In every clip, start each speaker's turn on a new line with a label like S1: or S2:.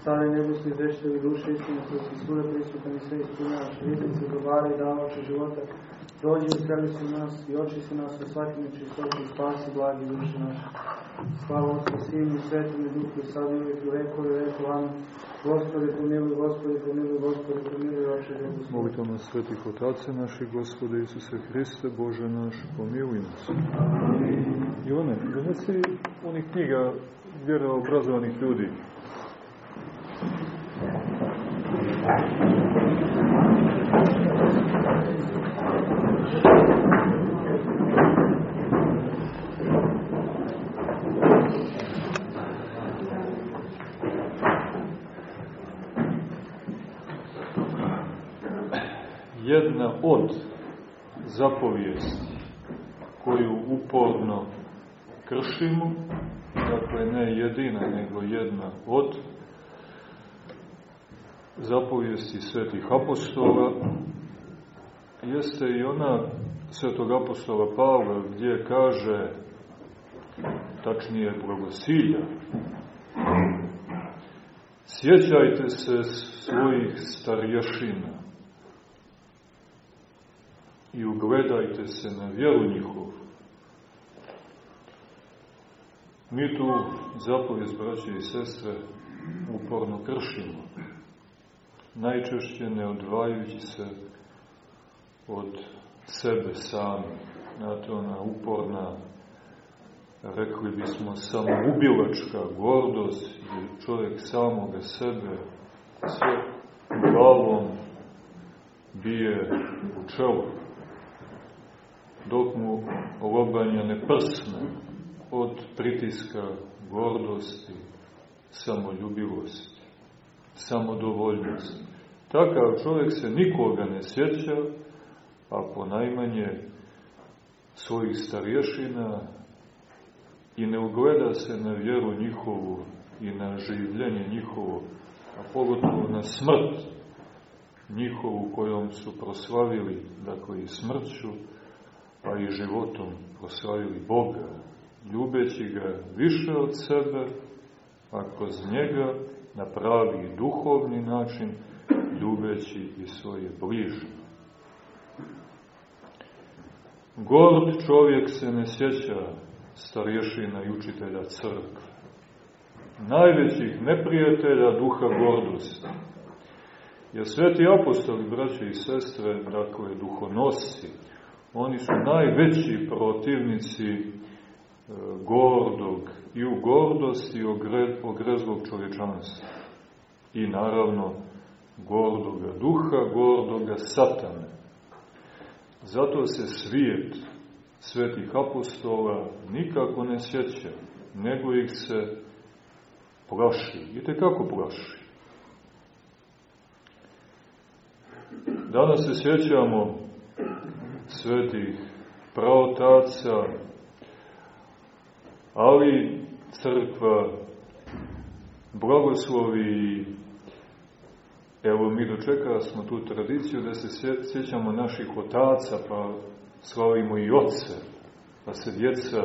S1: Stare nebesni veštevi duše istine, koji si svuda prisutan i sve ispunjavaš, riznice dobara i davače života, dođi i sreli su nas i očisti nas sa svakim čistotu i spasi blagi duše naše. Slava Otcu, Sinu i Svetom i Duhu i sad i uvijek i vekove, veku, amen. Gospode pomiluj, Gospode pomiluj, Gospode pomiluj, oče Bogu svoj.
S2: Molitama svetih otaca naših, Gospode Isuse Hriste, Bože naš, pomiluj nas. Ivane, donesi onih knjiga vjeroobrazovanih ljudi. Jedna od zapovijesti koju uporno kršimo, dakle ne jedina, nego jedna od zapovijesti svetih apostola, jeste i ona svetog apostola Pavla gdje kaže, tačnije blagosilja, sjećajte se svojih starješina i ugledajte se na vjeru njihovu. Mi tu zapovijest, braće i sestre, uporno kršimo. Najčešće ne odvajajući se od sebe sami. Znate, ona uporna, rekli bismo, samoubilačka gordost, gdje čovjek samoga sebe sve glavom bije u čelu, dok mu lobanja ne prsne od pritiska gordosti, samoljubivosti, samodovoljnosti. Takav čovjek se nikoga ne sjeća, a ponajmanje svojih starješina i ne ugleda se na vjeru njihovu i na življenje njihovo, a pogotovo na smrt njihovu kojom su proslavili, dakle i smrću, a i životom proslavili Boga, ljubeći ga više od sebe, a kroz njega na pravi duhovni način, ljubeći i svoje bližne. Gord čovjek se ne sjeća starješina i učitelja crkve. Najvećih neprijatelja duha gordosti. Jer sveti apostoli, braće i sestre, dakle, duhonosci, oni su najveći protivnici e, gordog i u gordosti ogrezlog čovječanstva. I naravno gordoga duha, gordoga satane. Zato se svijet svetih apostola nikako ne sjeća, nego ih se plaši. I kako plaši. Danas se sjećamo svetih praotaca, ali crkva blagoslovi evo mi dočekali smo tu tradiciju da se sjećamo naših otaca pa slavimo i oce pa se djeca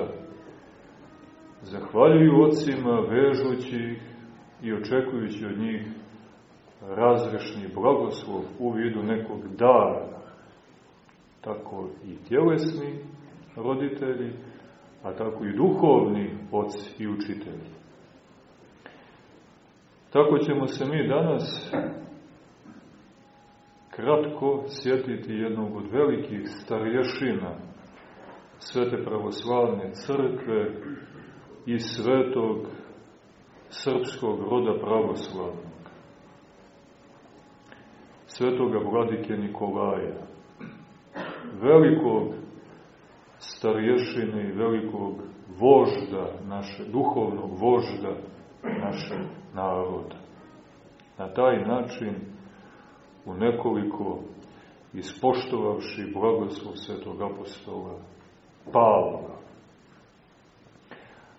S2: zahvaljuju ocima vežući i očekujući od njih razrešni blagoslov u vidu nekog dara. Tako i tjelesni roditelji, a tako i duhovni oci i učitelji. Tako ćemo se mi danas kratko sjetiti jednog od velikih starješina Svete pravoslavne crkve i svetog srpskog roda pravoslavnog. Svetoga vladike Nikolaja velikog starješine i velikog vožda naše, duhovnog vožda naše naroda. Na taj način, u nekoliko ispoštovavši blagoslov svetog apostola Pavla.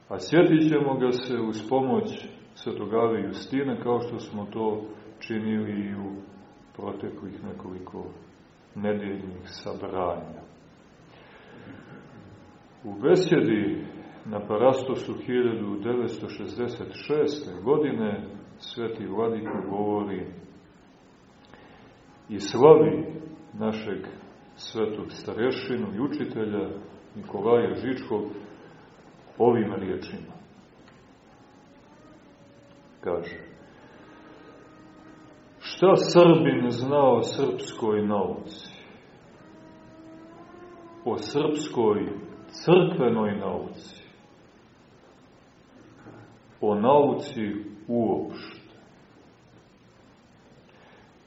S2: A sjetit ćemo ga se uz pomoć svetog Ave Justine, kao što smo to činili i u proteklih nekoliko nedeljnih sabranja. U besedi na Parastosu 1966. godine sveti vladiko govori i slavi našeg svetog starešinu i učitelja Nikolaja Žičkog ovim riječima. Kaže, šta Srbin zna o srpskoj nauci? O srpskoj crkvenoj nauci? O nauci uopšte?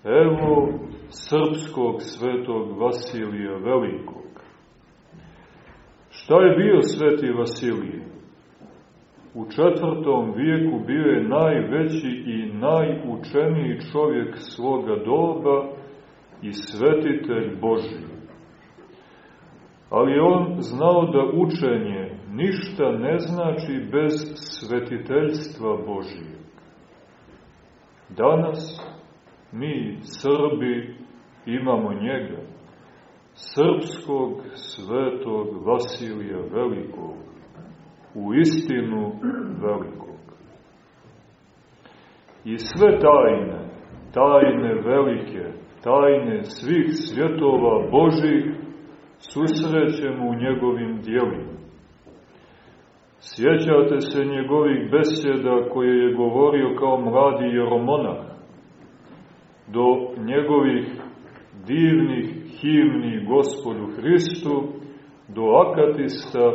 S2: Evo srpskog svetog Vasilija Velikog. Šta je bio sveti Vasilije? U četvrtom vijeku bio je najveći i najučeniji čovjek svoga doba i svetitelj Božji. Ali on znao da učenje ništa ne znači bez svetiteljstva Božijeg. Danas mi, Srbi, imamo njega, srpskog svetog Vasilija Velikog, u istinu velikog. I sve tajne, tajne velike, tajne svih svjetova Božih susrećemo u njegovim dijelima. Sjećate se njegovih besjeda koje je govorio kao mladi jeromonah, do njegovih divnih himni gospodu Hristu, do akatista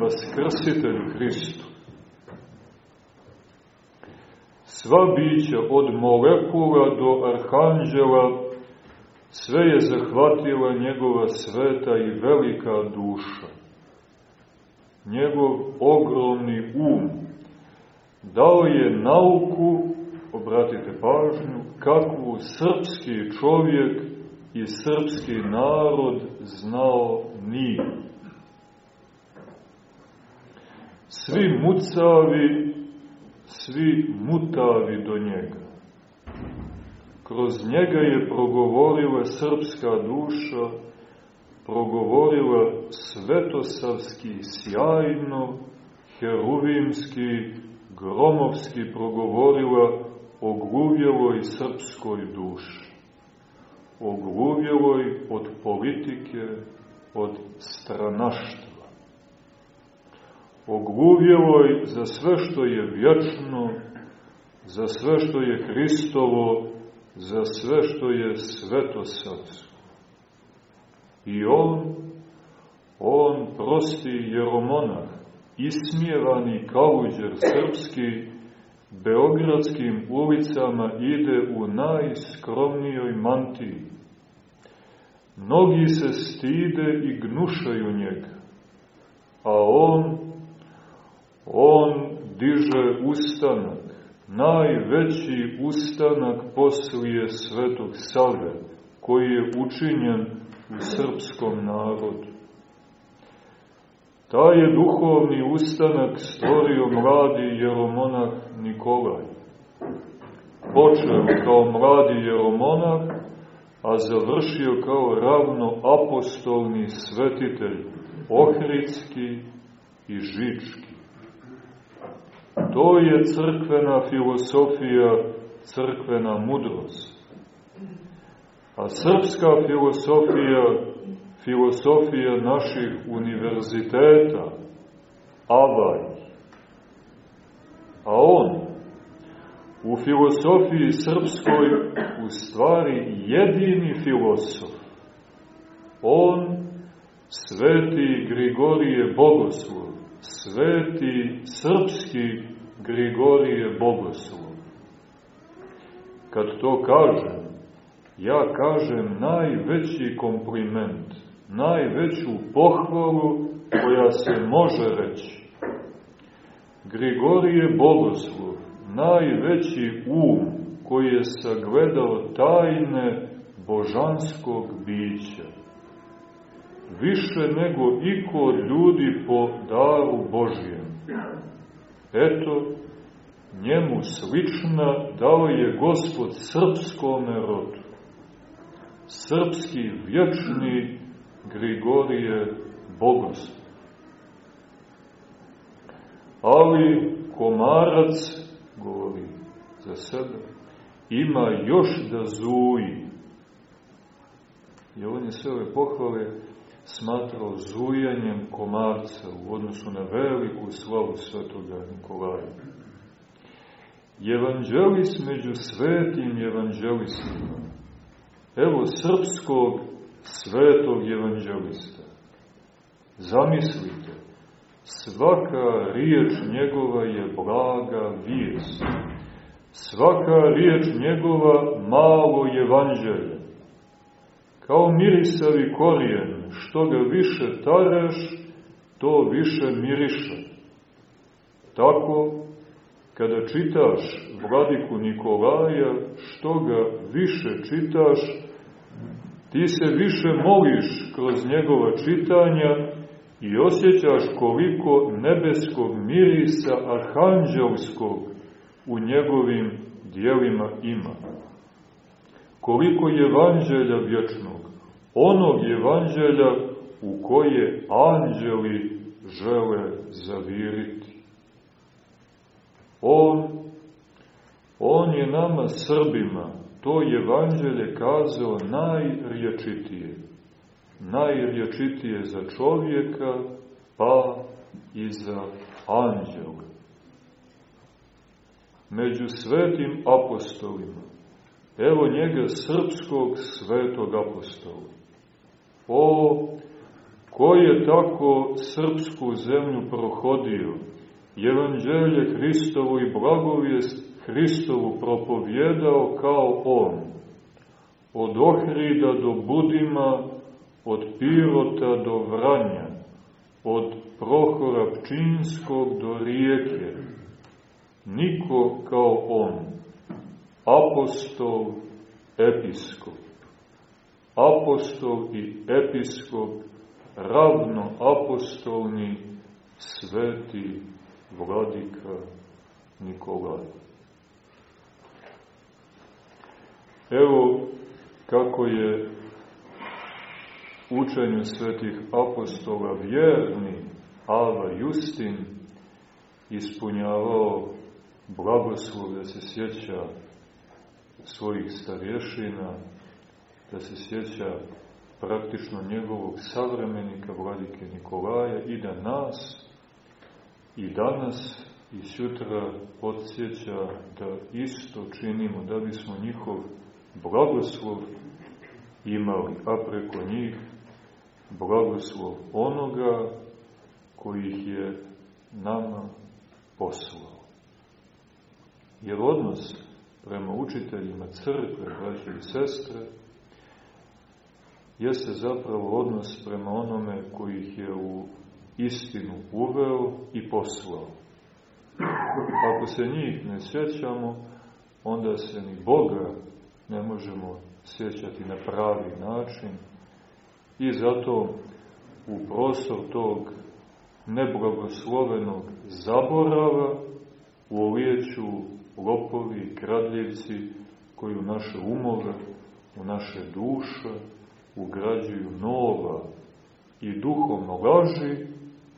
S2: vaskrsitelju Hristu. Sva bića od molekula do arhanđela sve je zahvatila njegova sveta i velika duša. Njegov ogromni um dao je nauku, obratite pažnju, kakvu srpski čovjek i srpski narod znao nije. Svi mucavi, svi mutavi do njega. Kroz njega je progovorila srpska duša, progovorila svetosavski, sjajno, heruvimski, gromovski progovorila o gluvjeloj srpskoj duši. O gluvjeloj od politike, od stranaštva. O gluvjeloj za sve što je vječno, za sve što je Hristovo, za sve što je svetosavsko. I on, on prosti jeromonah, ismijevani kaluđer srpski, beogradskim ulicama ide u najskromnijoj mantiji. Mnogi se stide i gnušaju njega, a on, on diže ustanak, najveći ustanak poslije svetog Save, koji je učinjen u srpskom narodu. Taj je duhovni ustanak stvorio mladi jeromonah Nikolaj. Počeo kao mladi jeromonah, a završio kao ravno apostolni svetitelj, ohridski i žički. To je crkvena filosofija, crkvena mudrost. A srpska filosofija filosofija naših univerziteta, Avaj. A on, u filosofiji srpskoj, u stvari jedini filosof, on, sveti Grigorije Bogoslov, sveti srpski Grigorije Bogoslov. Kad to kažem, ja kažem najveći kompliment najveću pohvalu koja se može reći. Grigorije Bogoslov, najveći um koji je sagledao tajne božanskog bića, više nego iko od ljudi po daru Božijem. Eto, njemu slična dao je gospod srpskome rodu. Srpski vječni Grigorije Bogoslav. ali komarac, govori za sebe, ima još da zuji. I on je sve ove pohvale smatrao zujanjem komarca u odnosu na veliku slavu svetoga Nikolaja. Evanđelis među svetim evanđelistima. Evo srpskog svetog evanđelista. Zamislite, svaka riječ njegova je blaga vijest. Svaka riječ njegova malo evanđelje. Kao mirisavi korijen, što ga više tareš, to više miriše. Tako, kada čitaš vladiku Nikolaja, što ga više čitaš, ti se više moliš kroz njegova čitanja i osjećaš koliko nebeskog mirisa arhanđelskog u njegovim dijelima ima. Koliko je evanđelja vječnog, onog evanđelja u koje anđeli žele zaviriti. On, on je nama Srbima to evanđelje kazao najriječitije. Najriječitije za čovjeka, pa i za anđela. Među svetim apostolima, evo njega srpskog svetog apostola. O, ko je tako srpsku zemlju prohodio, evanđelje Hristovo i blagovijest Hristovu propovjedao kao on, od Ohrida do Budima, od Pirota do Vranja, od Prohora Pčinskog do Rijeke, niko kao on, apostol, episkop, apostol i episkop, ravno apostolni, sveti vladika Nikolaj. Evo kako je učenju svetih apostola vjerni Ava Justin ispunjavao blagoslov da se sjeća svojih starješina, da se sjeća praktično njegovog savremenika vladike Nikolaja i da nas i danas i sutra podsjeća da isto činimo da bismo njihov blagoslov imali, a preko njih blagoslov onoga koji ih je nama poslao. Jer odnos prema učiteljima crkve, braće i sestre, jeste zapravo odnos prema onome koji ih je u istinu uveo i poslao. Ako se njih ne sjećamo, onda se ni Boga ne možemo sjećati na pravi način i zato u prostor tog neblagoslovenog zaborava ulijeću lopovi, kradljivci koji u naše umove, u naše duše ugrađuju nova i duhovno laži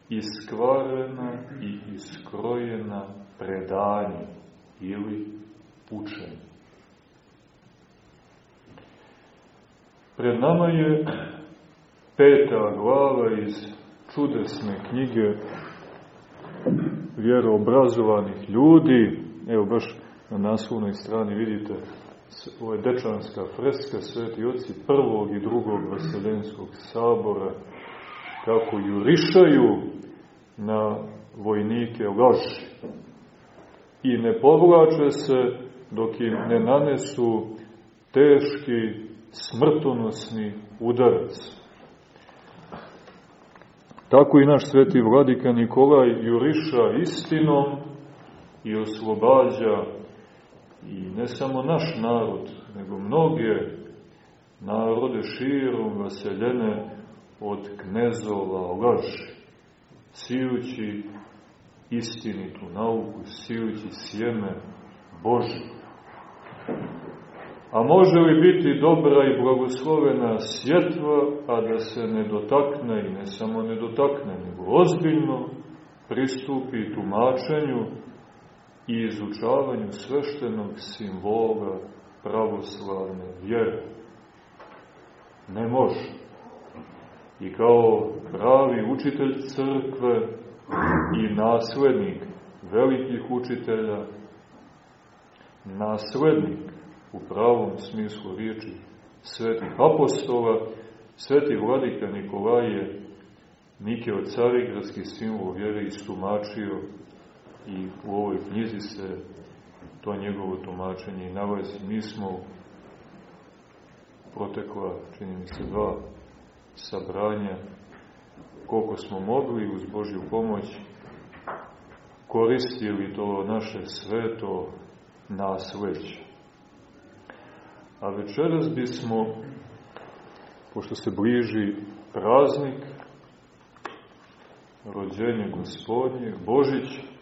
S2: iskvarena i iskrojena predanje ili učenje. Pred nama je peta glava iz čudesne knjige vjeroobrazovanih ljudi. Evo baš na naslovnoj strani vidite ovo je dečanska freska Sveti Oci prvog i drugog Vaseljenskog sabora kako jurišaju na vojnike laži i ne povlače se dok im ne nanesu teški smrtonosni udarac. Tako i naš sveti vladika Nikolaj juriša istinom i oslobađa i ne samo naš narod, nego mnoge narode širom vaseljene od knezova laži, sijući istinitu nauku, sijući sjeme Bože. A može li biti dobra i blagoslovena sjetva, a da se ne dotakne i ne samo ne dotakne, nego ozbiljno pristupi tumačenju i izučavanju sveštenog simbola pravoslavne vjere. Ne može. I kao pravi učitelj crkve i naslednik velikih učitelja, naslednik u pravom smislu riječi svetih apostola, sveti vladika Nikolaje Nike od carigradski simbol vjere istumačio i u ovoj knjizi se to njegovo tumačenje i nalazi. Mi smo protekla, čini mi se, dva sabranja, koliko smo mogli uz Božju pomoć, koristili to naše sveto nasleđe. A večeras bismo, pošto se bliži praznik, rođenje gospodnje, Božić,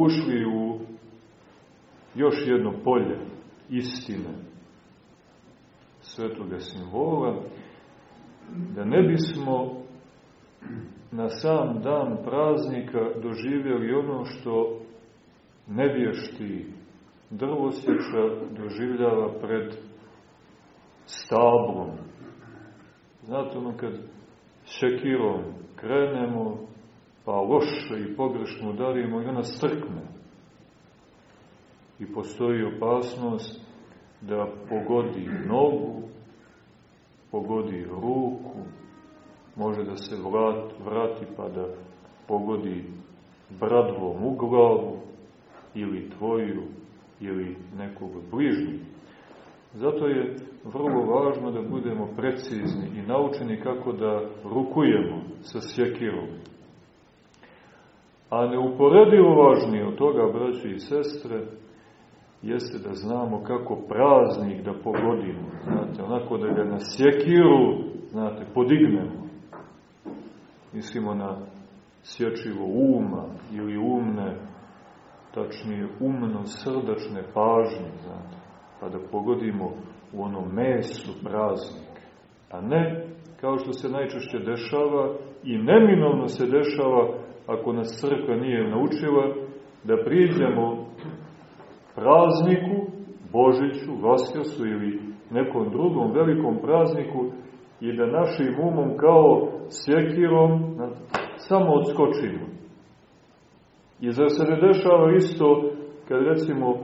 S2: ušli u još jedno polje istine svetoga simbola, da ne bismo na sam dan praznika doživjeli ono što nevješti drvosječa doživljava pred stablom. Znate ono kad šekirom krenemo, pa loše i pogrešno udarimo i ona strkne. I postoji opasnost da pogodi nogu, pogodi ruku, može da se vrat, vrati pa da pogodi bradvom u glavu ili tvoju ili nekog bližnjeg. Zato je vrlo važno da budemo precizni i naučeni kako da rukujemo sa sjekirom. A neuporedivo važnije od toga, braći i sestre, jeste da znamo kako praznik da pogodimo. Znate, onako da ga na sjekiru, znate, podignemo. Mislimo na sječivo uma ili umne, tačnije umno-srdačne pažnje, znate, pa da pogodimo u ono mesu praznik, a ne kao što se najčešće dešava i neminovno se dešava ako nas crkva nije naučila da priđemo prazniku, Božiću, Vaskrsu ili nekom drugom velikom prazniku i da našim umom kao sjekirom samo odskočimo. I zar se ne dešava isto kad recimo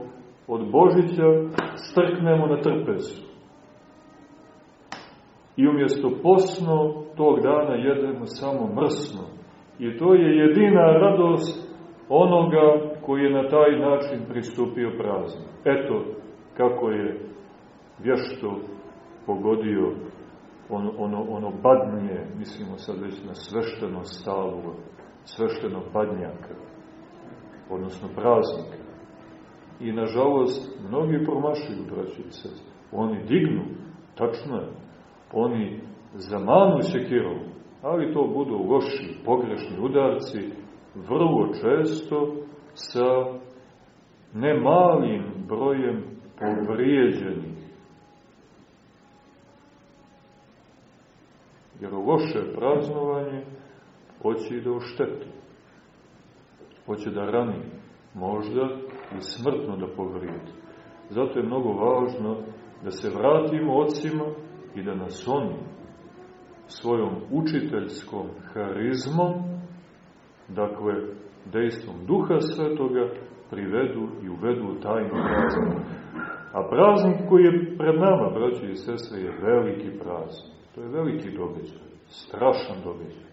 S2: od Božića strknemo na trpezu. I umjesto posno tog dana jedemo samo mrsno. I to je jedina radost onoga koji je na taj način pristupio prazno. Eto kako je vješto pogodio ono, ono, ono badnje, mislimo sad već na svešteno stalo, svešteno badnjaka, odnosno praznika. I nažalost, mnogi promašuju, braći i sest. Oni dignu, tačno je, oni zamanu sekirom, ali to budu loši, pogrešni udarci, vrlo često sa nemalim brojem povrijeđenih. Jer loše praznovanje hoće da ušteti. Hoće da rani, možda i smrtno da povrijedi. Zato je mnogo važno da se vratimo ocima i da nas oni svojom učiteljskom harizmom, dakle, dejstvom Duha Svetoga, privedu i uvedu tajnu praznik. A praznik koji je pred nama, braći i sestre, je veliki praznik. To je veliki događaj, strašan događaj.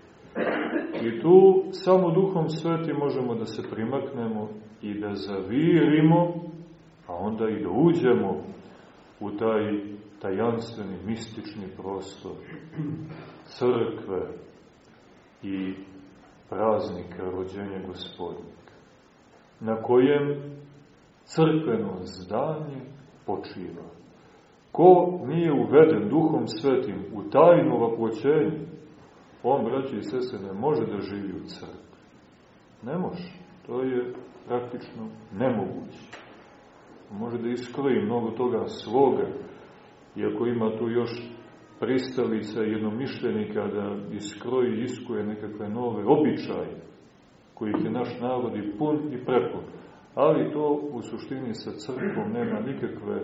S2: I tu samo Duhom Sveti možemo da se primaknemo i da zavirimo, a onda i da uđemo u taj tajanstveni, mistični prostor crkve i praznika rođenja gospodnika, na kojem crkveno zdanje počiva. Ko nije uveden duhom svetim u tajnu vaploćenju, on, braći i sese, ne može da živi u crkvi. Ne može. To je praktično nemoguće. Može da iskroji mnogo toga svoga, iako ima tu još pristalica jednomišljenika da iskroji iskuje nekakve nove običaje, kojih je naš narod i pun i prepun. Ali to u suštini sa crkvom nema nikakve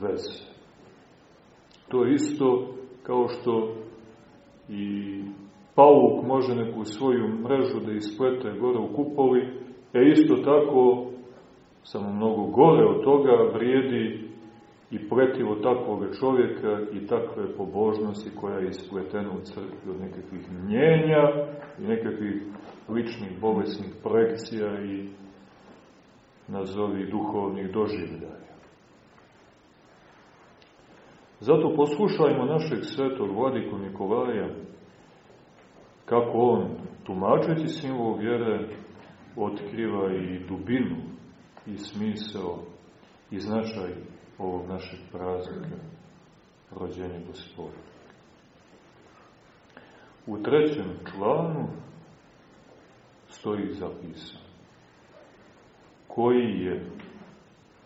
S2: veze. To je isto kao što i pauk može neku svoju mrežu da isplete gore u kupoli, e isto tako, samo mnogo gore od toga, vrijedi i pletivo takvog čovjeka i takve pobožnosti koja je ispletena u crkvi od nekakvih mnjenja i nekakvih ličnih bolesnih projekcija i nazovi duhovnih doživljaja. Zato poslušajmo našeg svetog vladiku Nikolaja, kako on, tumačeći simbol vjere, otkriva i dubinu i smisao i značaj ovog našeg praznika, rođenja gospoda. U trećem članu stoji zapisano koji je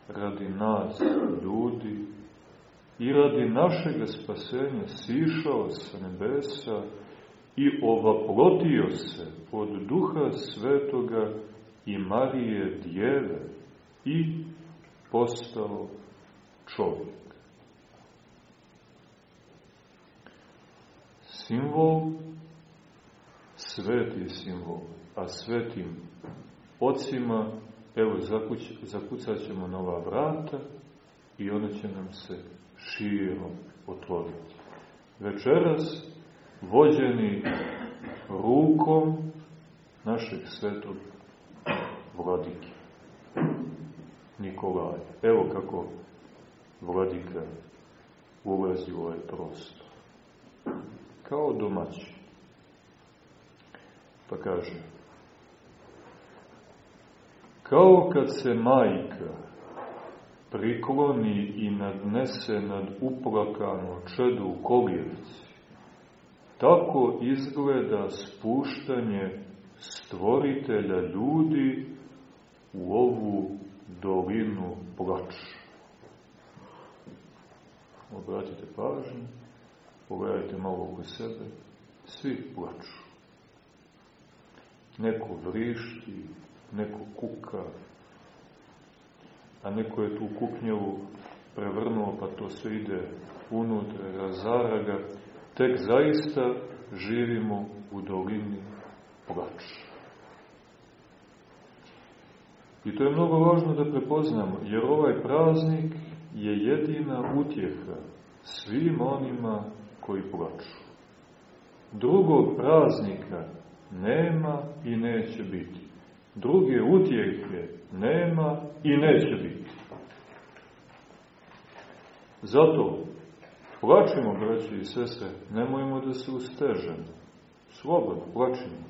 S2: radi nas ljudi i radi našeg spasenja sišao sa nebesa i ovaplotio se od duha svetoga i Marije djeve i postao čovjek. Simbol, sveti simbol, a svetim ocima, evo zakuć, zakucat ćemo nova vrata i ona će nam se širom otvoriti. Večeras, vođeni rukom našeg svetog vladike, Nikolaja. Evo kako vladika ulazi u ovaj prostor. Kao domaći. Pa kaže, kao kad se majka prikloni i nadnese nad uplakano čedu u kolijevci, tako izgleda spuštanje stvoritelja ljudi u ovu dolinu plača obratite pažnju, pogledajte malo oko sebe, svi plaču. Neko vrišti, neko kuka, a neko je tu kuknjavu prevrnuo, pa to sve ide unutra, razara ga. Tek zaista živimo u dolini plača. I to je mnogo važno da prepoznamo, jer ovaj praznik je jedina utjeha svim onima koji plaču. Drugog praznika nema i neće biti. Druge utjehe nema i neće biti. Zato plačimo, braći i sese, nemojmo da se ustežemo. Slobodno, plačimo.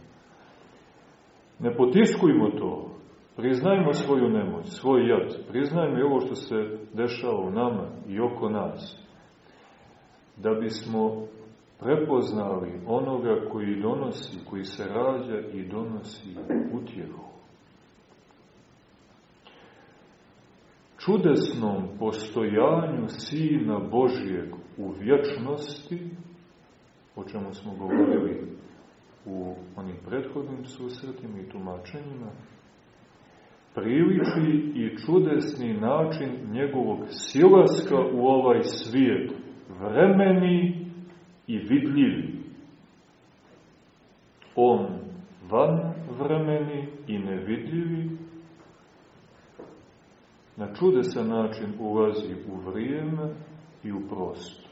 S2: Ne potiskujmo to, Priznajmo svoju nemoć, svoj jad. Priznajmo i ovo što se dešava u nama i oko nas. Da bismo prepoznali onoga koji donosi, koji se rađa i donosi utjehu. Čudesnom postojanju Sina Božijeg u vječnosti, o čemu smo govorili u onim prethodnim susretima i tumačenjima, priliči i čudesni način njegovog silaska u ovaj svijet, vremeni i vidljivi. On van vremeni i nevidljivi, na čudesan način ulazi u vrijeme i u prostor.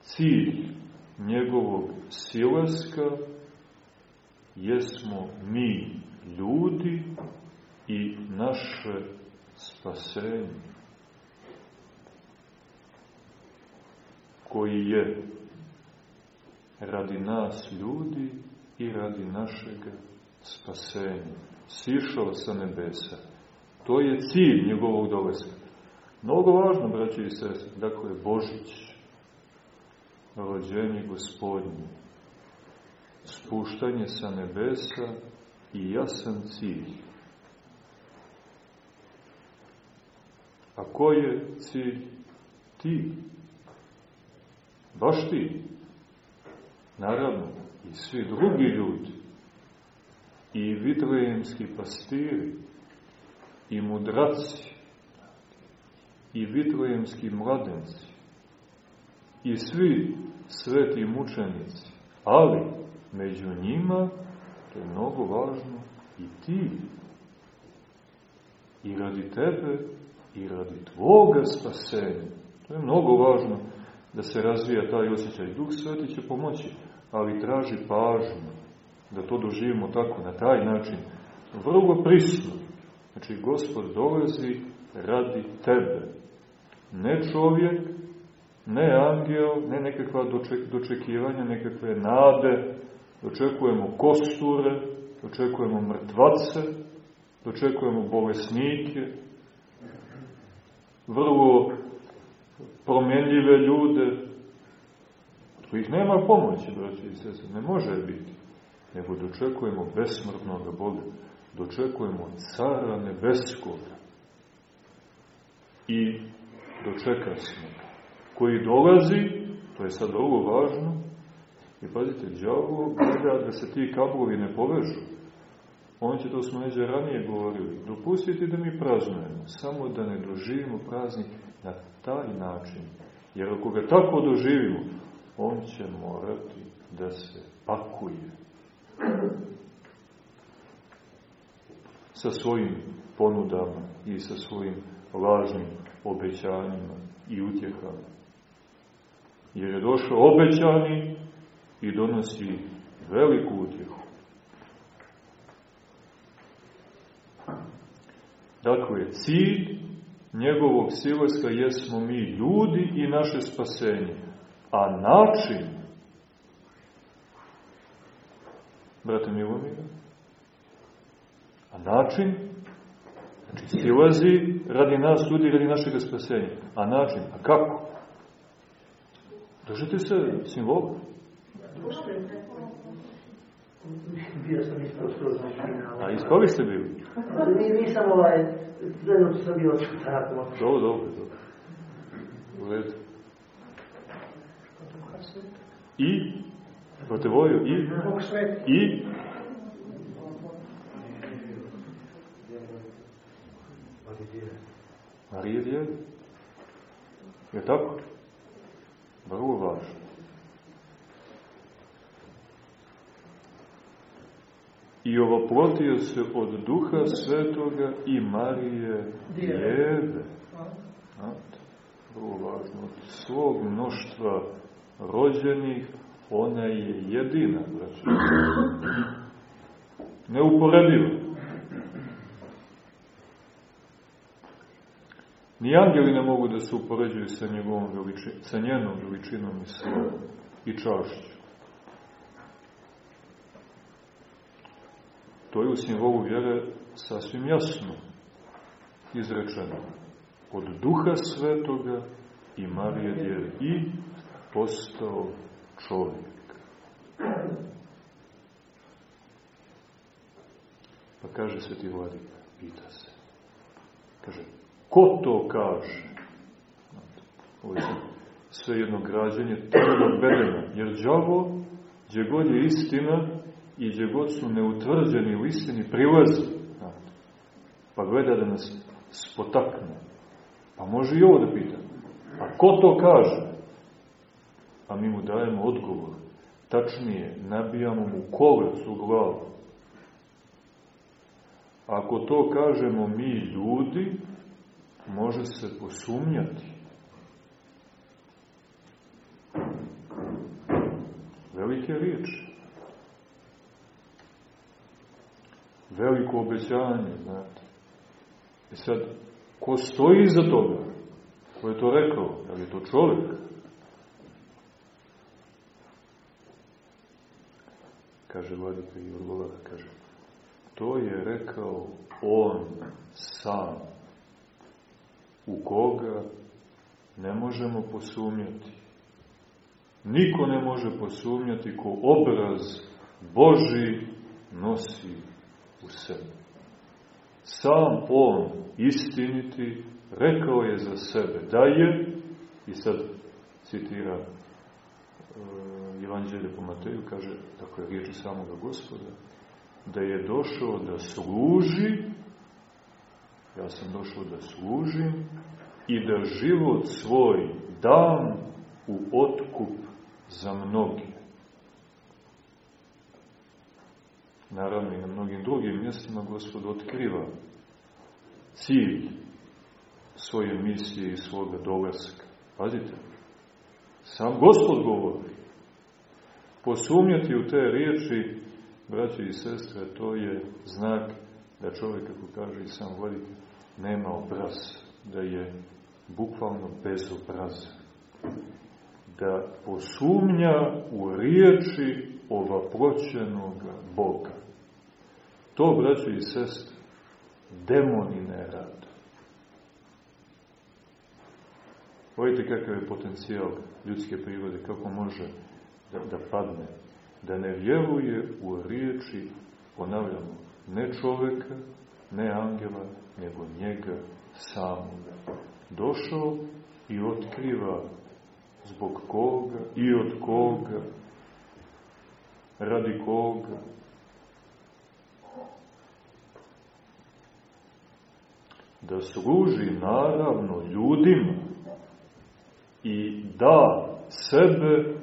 S2: Cilj njegovog silaska jesmo mi, ljudi i naše spasenje, koji je radi nas ljudi i radi našeg spasenja. Sišao sa nebesa. To je cilj njegovog dolaska. Mnogo važno, braći i sestri, dakle, Božić, rođenje gospodnje, spuštanje sa nebesa i jasan cilj. A ko je cilj? Ti Baš ti. Naravno, i svi drugi ljudi. I vitlejemski pastiri, i mudraci, i vitlejemski mladenci, i svi sveti mučenici, ali među njima, to je mnogo važno, i ti. I radi tebe, i radi tvoga spasenja. To je mnogo važno da se razvija taj osjećaj. Duh Sveti će pomoći, ali traži pažnju da to doživimo tako, na taj način. Vrlo prisno. Znači, Gospod dolazi radi tebe. Ne čovjek, ne angel, ne nekakva doček, dočekivanja, nekakve nade, dočekujemo kosture, dočekujemo mrtvace, dočekujemo bolesnike, vrlo promenljive ljude, od kojih nema pomoći, braći i sese, ne može biti, nego dočekujemo besmrtnog Boga, dočekujemo cara nebeskoga. I dočeka smo koji dolazi, to je sad vrlo važno, i pazite, džavo gleda da se ti kablovi ne povežu, on će, to smo neđe ranije govorili, dopustiti da mi praznujemo, samo da ne doživimo praznik na taj način. Jer ako ga tako doživimo, on će morati da se pakuje. Sa svojim ponudama i sa svojim lažnim obećanjima i utjehama. Jer je došao obećani i donosi veliku utjehu. Dakle, cilj njegovog silaska jesmo mi ljudi i naše spasenje. A način, brate Milomira, a način, znači silazi radi nas ljudi, radi našeg spasenja. A način, a kako? Držite se simbola.
S3: Bio sam ispao skroz
S2: A ispali ste bili?
S3: Nisam ovaj, gledao sam bio tako.
S2: Dobro, dobro, dobro. U redu. I? Protevoju? I? I? Marija djeva. Je tako? Vrlo važno. I ovoplotio se od duha svetoga i Marije djeve. Vrlo važno. Od svog mnoštva rođenih ona je jedina, braća. Neuporediva. Ni angeli ne mogu da se upoređuju sa, njegovom veličinom, sa njenom veličinom i slavom i čašću. To je u simbolu vjere sasvim jasno izrečeno. Od duha svetoga i Marije djeve i postao čovjek. Pa kaže sveti vladika, pita se. Kaže, ko to kaže? Ovo je sve jedno građanje temeljnog bedena, jer džavo, gdje god je istina, i gdje god su neutvrđeni u istini prilazi, pa gleda da nas spotakne. Pa može i ovo da pita. A ko to kaže? A mi mu dajemo odgovor. Tačnije, nabijamo mu kolec u glavu. Ako to kažemo mi ljudi, može se posumnjati. Velike riječi. Veliko obećanje, znate. I sad, ko stoji iza toga? Ko je to rekao? Da li je to čovjek? Kaže vladika i odgovara, kaže, to je rekao on sam, u koga ne možemo posumnjati. Niko ne može posumnjati ko obraz Boži nosi u sebi. Sam on, istiniti, rekao je za sebe da je, i sad citira Evanđelje po Mateju, kaže, tako je riječi samoga gospoda, da je došao da služi, ja sam došao da služim, i da život svoj dam u otkup za mnogi. Naravno i na mnogim drugim mjestima Gospod otkriva cilj svoje misije i svoga dolaska. Pazite, sam Gospod govori. Posumnjati u te riječi, braći i sestre, to je znak da čovjek, kako kaže i sam voditelj, nema obraz, da je bukvalno bezobrazan. Da posumnja u riječi ovaproćenog Boga. To, braći i sestre, demoni ne rade. Pojete kakav je potencijal ljudske prirode, kako može da, da padne, da ne vjeruje u riječi, ponavljamo, ne čoveka, ne angela, nego njega samoga. Došao i otkriva zbog koga i od koga, radi koga. Da služi naravno ljudima i da sebe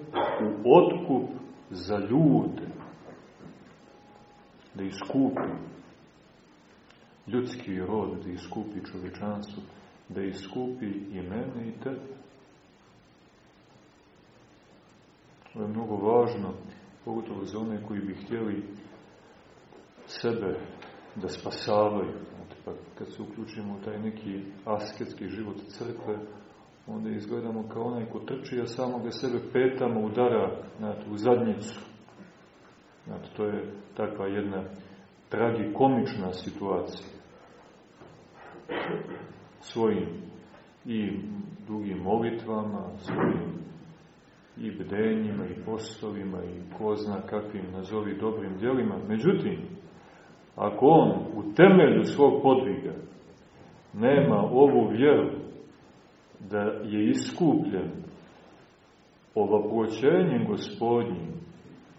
S2: u otkup za ljude. Da iskupi ljudski rod, da iskupi čovečanstvo, da iskupi i mene i tebe. To je mnogo važno, pogotovo za one koji bi htjeli sebe da spasavaju. Pa kad se uključimo u taj neki asketski život crkve, onda izgledamo kao onaj ko trči, a samoga sebe petama udara znate, u zadnjicu. Znate, to je takva jedna tragikomična situacija. Svojim i dugim molitvama, svojim i bdenjima, i postovima, i ko zna kakvim nazovi dobrim djelima. Međutim, ako on u temelju svog podviga nema ovu vjeru da je iskupljen ovaproćenjem gospodnjim,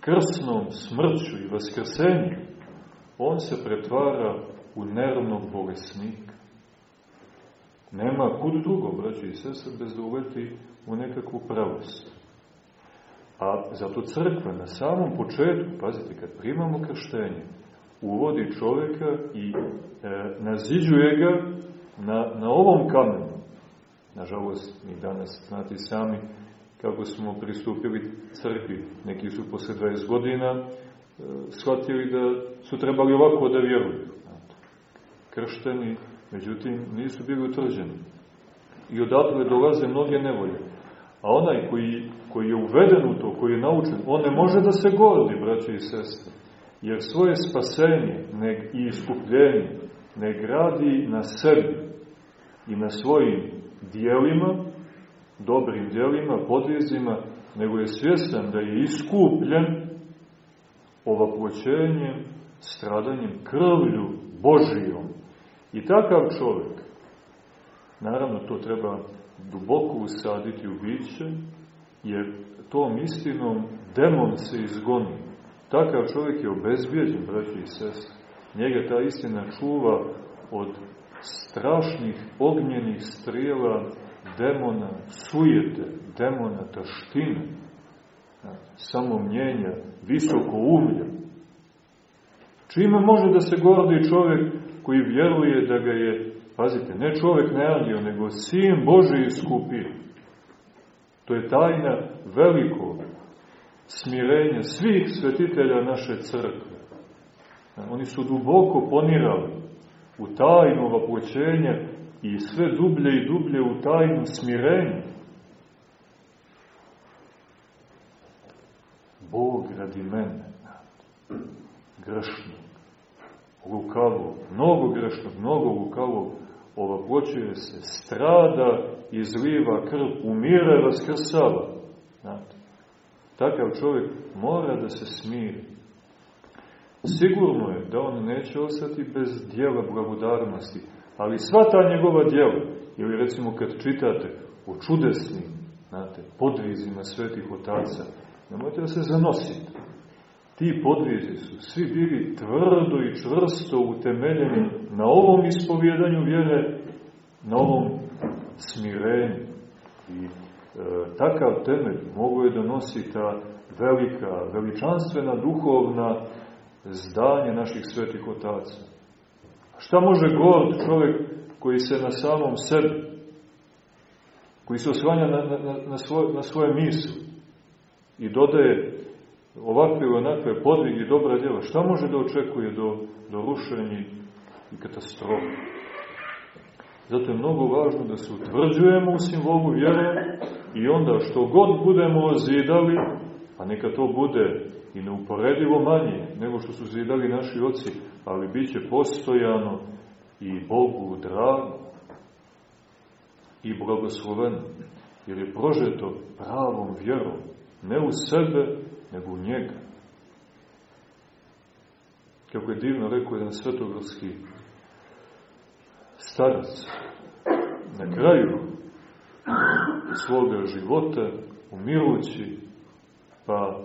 S2: krsnom smrću i vaskrsenjem, on se pretvara u nervnog bolesnika. Nema kud drugo, braći i sese, bez da uleti u nekakvu pravost. A zato crkva na samom početku, pazite, kad primamo krštenje, uvodi čovjeka i e, naziđuje ga na, na ovom kamenu. Nažalost, mi danas, znate sami, kako smo pristupili crkvi. Neki su posle 20 godina e, shvatili da su trebali ovako da vjeruju. Kršteni, međutim, nisu bili utvrđeni. I odatle dolaze mnoge nevolje. A onaj koji, koji je uveden u to, koji je naučen, on ne može da se gordi, braće i sestre. Jer svoje spasenje i iskupljenje ne gradi na sebi i na svojim dijelima, dobrim dijelima, podvizima, nego je svjestan da je iskupljen ovaploćenjem, stradanjem, krvlju Božijom. I takav čovjek, naravno to treba duboko usaditi u biće, jer tom istinom demon se izgoni. Takav čovjek je obezbijeđen, braći i sestri. Njega ta istina čuva od strašnih ognjenih strijela demona sujete, demona taštine, samomnjenja, visoko umlja. Čime može da se gordi čovjek koji vjeruje da ga je, pazite, ne čovjek ne radio, nego sin Bože iskupio. To je tajna velikog smirenja svih svetitelja naše crkve. Oni su duboko ponirali u tajnu vapoćenja i sve dublje i dublje u tajnu smirenja. Bog radi mene, grešnog, lukavog, mnogo grešnog, mnogo lukavog, ovaploćuje se, strada, izliva krv, umire, vaskrsava. Znate, takav čovjek mora da se smiri. Sigurno je da on neće ostati bez dijela blagodarnosti, ali sva ta njegova dijela, ili recimo kad čitate o čudesnim, znate, podvizima svetih otaca. Nemojte da se zanosite. Ti podvizi su svi bili tvrdo i čvrsto utemeljeni na ovom ispovjedanju vjere, na ovom smirenju. I takav temelj mogu je donositi ta velika, veličanstvena, duhovna zdanje naših svetih otaca. Šta može god čovjek koji se na samom sebi, koji se osvanja na, na, na, svoj, na svoje misli i dodaje ovakve i onakve podvige i dobra djela, šta može da očekuje do, do rušenja i katastrofe? Zato je mnogo važno da se utvrđujemo u simbolu vjere i onda što god budemo ozidali, a neka to bude i neuporedivo manje nego što su zidali naši oci, ali bit će postojano i Bogu drago i blagosloveno, jer je prožeto pravom vjerom, ne u sebe, nego u njega. Kako je divno rekao jedan svetogorski starac, na kraju svoga života, umirući, pa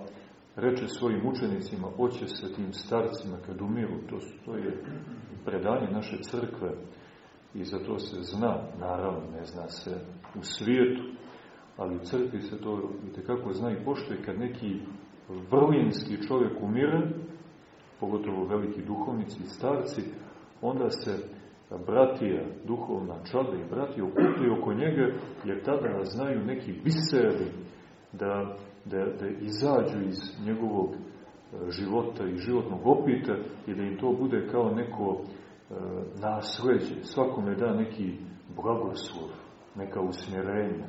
S2: reče svojim učenicima, oće se tim starcima kad umiru, to, to je predanje naše crkve i za to se zna, naravno ne zna se u svijetu, ali u crkvi se to i kako zna i pošto kad neki vrlinski čovjek umire, pogotovo veliki duhovnici i starci, onda se bratija, duhovna čada i bratija okupljaju oko njega, jer tada znaju neki biseri da, da, da izađu iz njegovog e, života i životnog opita i da im to bude kao neko e, nasleđe. Svakome da neki blagoslov, neka usmjerenja.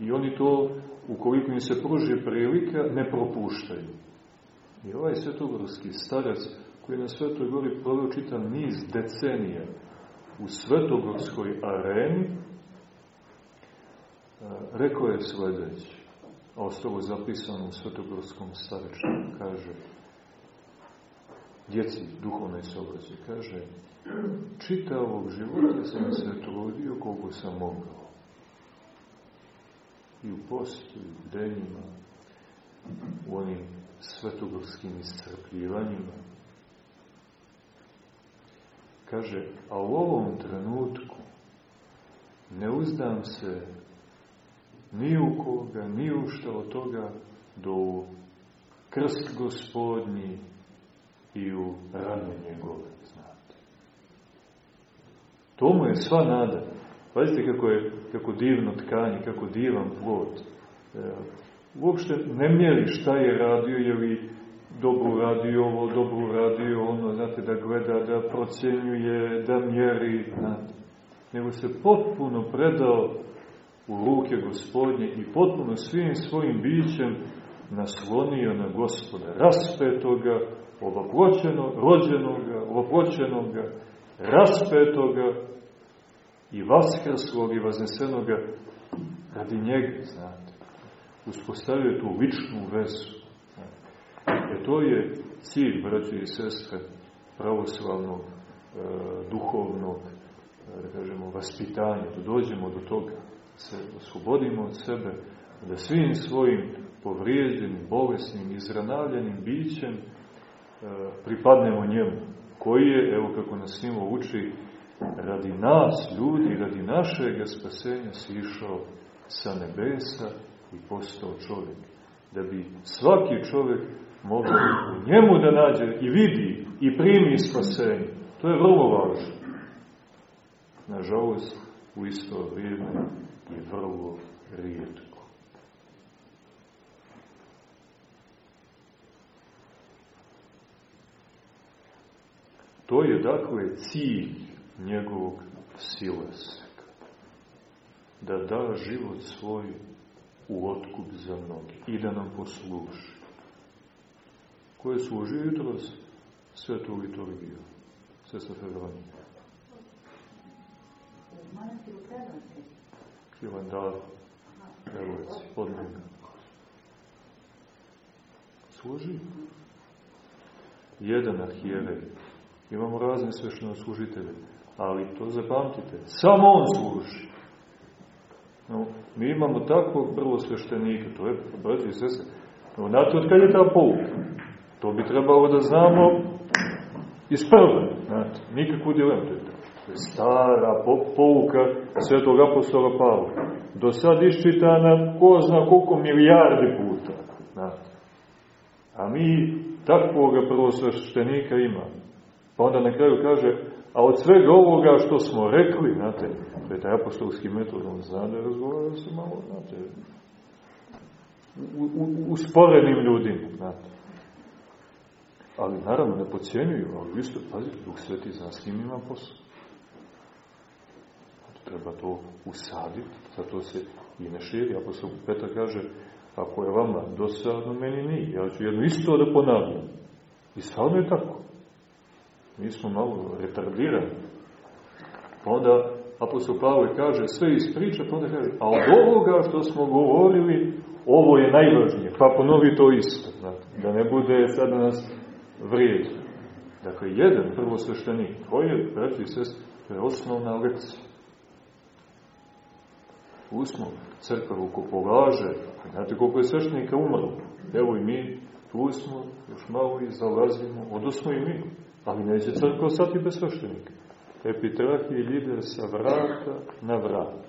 S2: I oni to ukoliko im se pruži prilika, ne propuštaju. I ovaj svetogorski starac, koji na Svetoj gori proveo čitan niz decenija u svetogorskoj areni, rekao je sledeće, a ostalo zapisano u svetogorskom starečnom, kaže, djeci duhovnoj sobrazi, kaže, čitavog života sam se trudio koliko sam mogao i u postu, i u denjima, u onim svetogorskim iscrpljivanjima. Kaže, a u ovom trenutku ne uzdam se ni u koga, ni u što od toga, do krst gospodnji i u rane njegove, znate. To mu je sva nada. Pazite kako je kako divno tkanje, kako divan plod. E, uopšte ne mjeri šta je radio, je li dobro radio ovo, dobro radio ono, znate, da gleda, da procenjuje, da mjeri, znate. Nego se potpuno predao u ruke gospodnje i potpuno svim svojim bićem naslonio na gospoda, raspetoga, ovoploćeno, rođenoga, ovoploćenoga, raspetoga, i vaskrslog i vaznesenoga radi njega, znate. Uspostavio tu ličnu vezu. To je cilj, braći i sestre, pravoslavnog, e, duhovnog, e, da kažemo, vaspitanja, da dođemo do toga, se oslobodimo od sebe, da svim svojim povrijeđenim, bolesnim, izranavljenim bićem e, pripadnemo njemu, koji je, evo kako nas njimo uči, radi nas, ljudi, radi našeg spasenja sišao sa nebesa i postao čovjek. Da bi svaki čovjek mogao u njemu da nađe i vidi i primi spasenje. To je vrlo važno. Nažalost, u isto vrijeme je vrlo rijetko. To je dakle cilj njegovog sileseka. Da da život svoj u otkup za mnogi i da nam posluži. Ko je služio jutros svetu liturgiju? Sestra Fevronija. Hilandar, Evoci, podmjega. Služi. Jedan arhijerej. Imamo razne svešno služitelje ali to zapamtite, samo on služi. No, mi imamo takvog prvosveštenika, to je, braći i sese, no, znate od kada je ta pouka? To bi trebalo da znamo iz prve, znate, nikakvu dilemu. To je stara pouka svetog apostola Pavla. Do sad iščitana ko zna koliko milijardi puta. Znate. A mi takvoga prvosveštenika imamo. Pa onda na kraju kaže, a od svega ovoga što smo rekli, znate, to je taj apostolski metod, on zna da razgovara se malo, znate, u, u, usporenim ljudima, znate. Ali naravno ne pocijenjuju, ali isto, pazite, Duh Sveti zna s kim ima posao. Treba to usaditi, zato se i ne širi. Apostol Petar kaže, ako je vama dosadno, meni nije. Ja ću jedno isto da ponavljam. I stvarno je tako. Mi smo malo retardirani. Pa onda apostol Pavle kaže sve ispriča, pa onda kaže, a od ovoga što smo govorili, ovo je najvažnije, pa ponovi to isto. Znate, da ne bude sad da nas vrijedi. Dakle, jedan prvosveštenik, to je, braći i sest, to je osnovna lekcija. Tu smo, crkva rukopolaže, znate koliko je sveštenika umrlo. Evo i mi, tu smo, još malo i zalazimo, odosmo i mi. Ali neće crkva ostati bez sveštenika. Epitrahije ide sa vrata na vrat.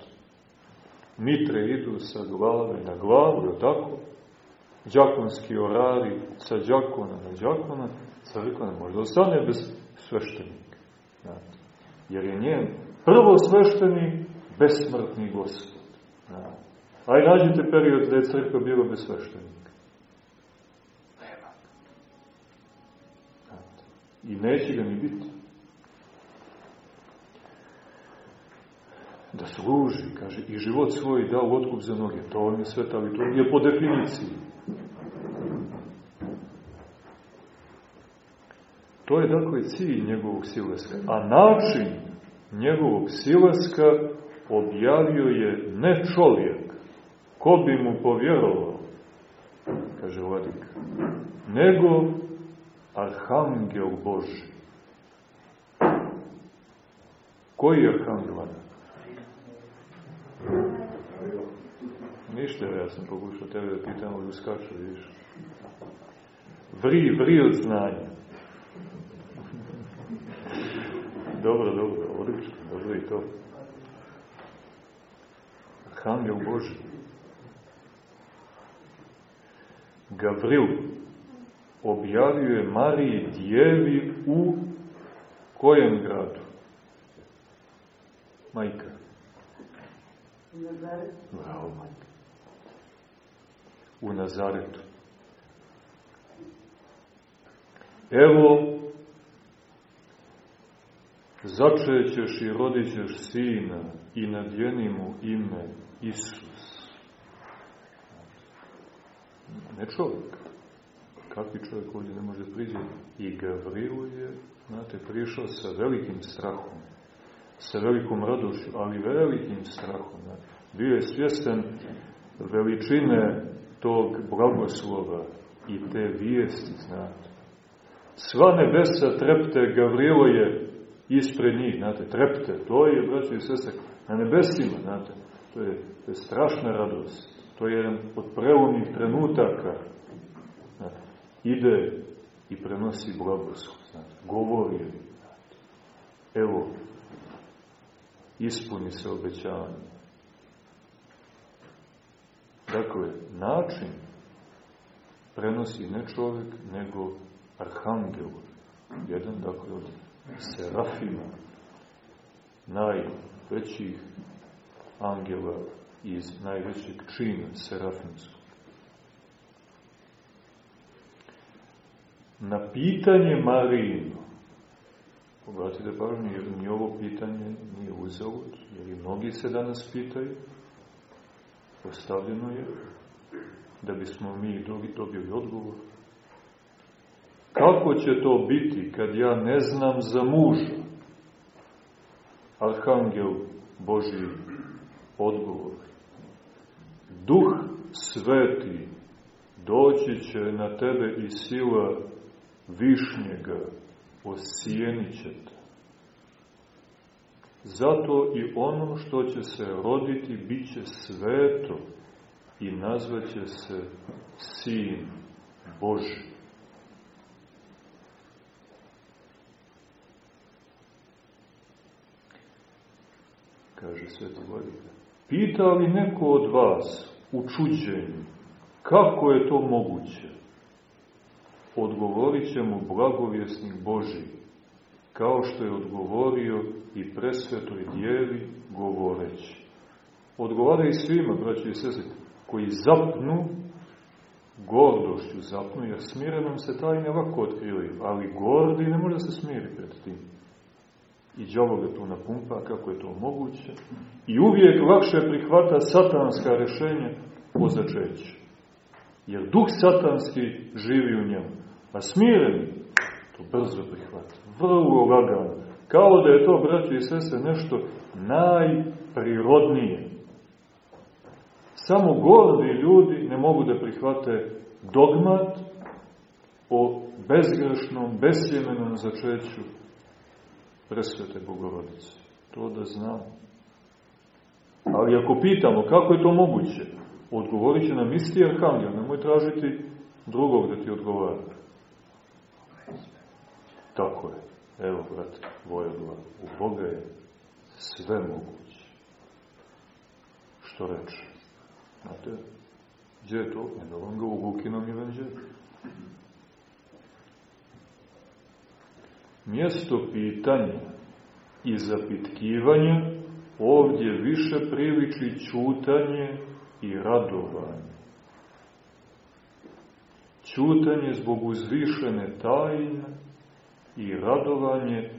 S2: Mitre idu sa glave na glavu, je tako? Đakonski orari sa đakona na đakona, crkva ne može da ostane bez sveštenika. Znate. Jer je njen prvo sveštenik besmrtni gospod. Znate. Aj nađite period da je crkva bila bez sveštenika. Nema. Znate. I neće ga ni biti. Da služi, kaže, i život svoj dao otkup za noge. To vam je sveta liturgija po definiciji. To je dakle cilj njegovog silaska. A način njegovog silaska objavio je ne čovjek, ko bi mu povjerovao, kaže Vladika, nego Arhangel Boži. Koji je Arhangel Vladika? Ništa, ja sam pokušao tebe da pitam, ali uskaču, vidiš. Vri, vri od znanja. dobro, dobro, odlično, dobro i to. Arhangel Boži. Gavril objavio je Mariji djevi u kojem gradu? Majka. Bravo. U Nazaretu. Evo, začećeš i rodićeš sina i nadjeni mu ime Isus. Ne čovjek. Kakvi čovjek ovdje ne može priđe? I Gavrilo je, znate, prišao sa velikim strahom, sa velikom radošću, ali velikim strahom. Znate. Bio je svjestan veličine tog blagoslova i te vijesti, znate. Sva nebesa trepte, Gavrilo je ispred njih, znate, trepte, to je, braći i sestre, na nebesima, znate, to je, to je strašna radost, to je jedan od prelomnih trenutaka, znate, ide i prenosi blagoslov, znate, govori, znate, evo, ispuni se obećanje. Dakle, način prenosi ne čovjek, nego arhangel, jedan, dakle, od serafima, najvećih angela iz najvećeg čina serafimskog. Na pitanje Marijino, obratite pažnje, jer ni ovo pitanje nije uzavod, jer i mnogi se danas pitaju, postavljeno je da bismo mi dobili odgovor. Kako će to biti kad ja ne znam za muža? Arhangel Boži odgovor. Duh sveti doći će na tebe i sila višnjega osijenit će te. Zato i ono što će se roditi bit će sveto i nazvaće se Sin Boži. Kaže Sveti Vladika. Pita li neko od vas u čuđenju kako je to moguće? Odgovorit će mu blagovjesnik Boži, kao što je odgovorio i presvetoj djevi govoreći. Odgovara i svima, braći i sese, koji zapnu, gordošću zapnu, jer smirenom se tajne lako otkrivaju, ali gordi ne može se smiri pred tim. I džavo ga tu napumpa, kako je to moguće. I uvijek lakše prihvata satanska rešenja po začeću. Jer duh satanski živi u njemu. A smireni to brzo prihvata. Vrlo lagano. Kao da je to, braći i sese, nešto najprirodnije. Samo gordi ljudi ne mogu da prihvate dogmat o bezgrešnom, besjemenom začeću presvete Bogorodice. To da znamo. Ali ako pitamo kako je to moguće, odgovorit će nam isti arhangel, nemoj tražiti drugog da ti odgovara. Tako je. Evo, brat Vojodla, u Boga je sve moguće. Što reče? Znate, gdje je to? Eno vam ga u Lukinom evanđelju. Mjesto pitanja i zapitkivanja ovdje više priliči čutanje i radovanje. Čutanje zbog uzvišene tajne i radovanje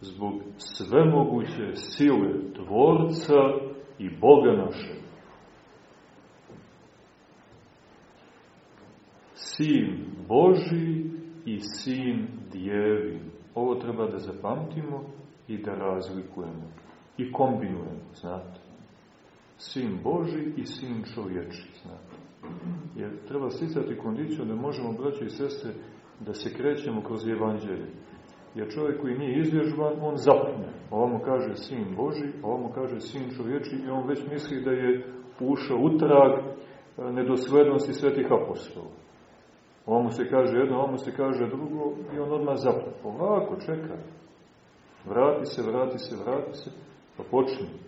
S2: zbog svemoguće sile Tvorca i Boga našeg. Sin Boži i Sin Djevi. Ovo treba da zapamtimo i da razlikujemo. I kombinujemo, znate. Sin Boži i Sin čovječi. Jer treba sticati kondiciju da možemo, braći i sestre, da se krećemo kroz evanđelje. Jer čovjek koji nije izvježban, on zapne. Ovamo kaže sin Boži, ovamo kaže sin čovječi i on već misli da je ušao u trag e, svetih apostola. Ovamo se kaže jedno, ovamo se kaže drugo i on odmah zapne. Ovako, čekaj. Vrati se, vrati se, vrati se, pa počni.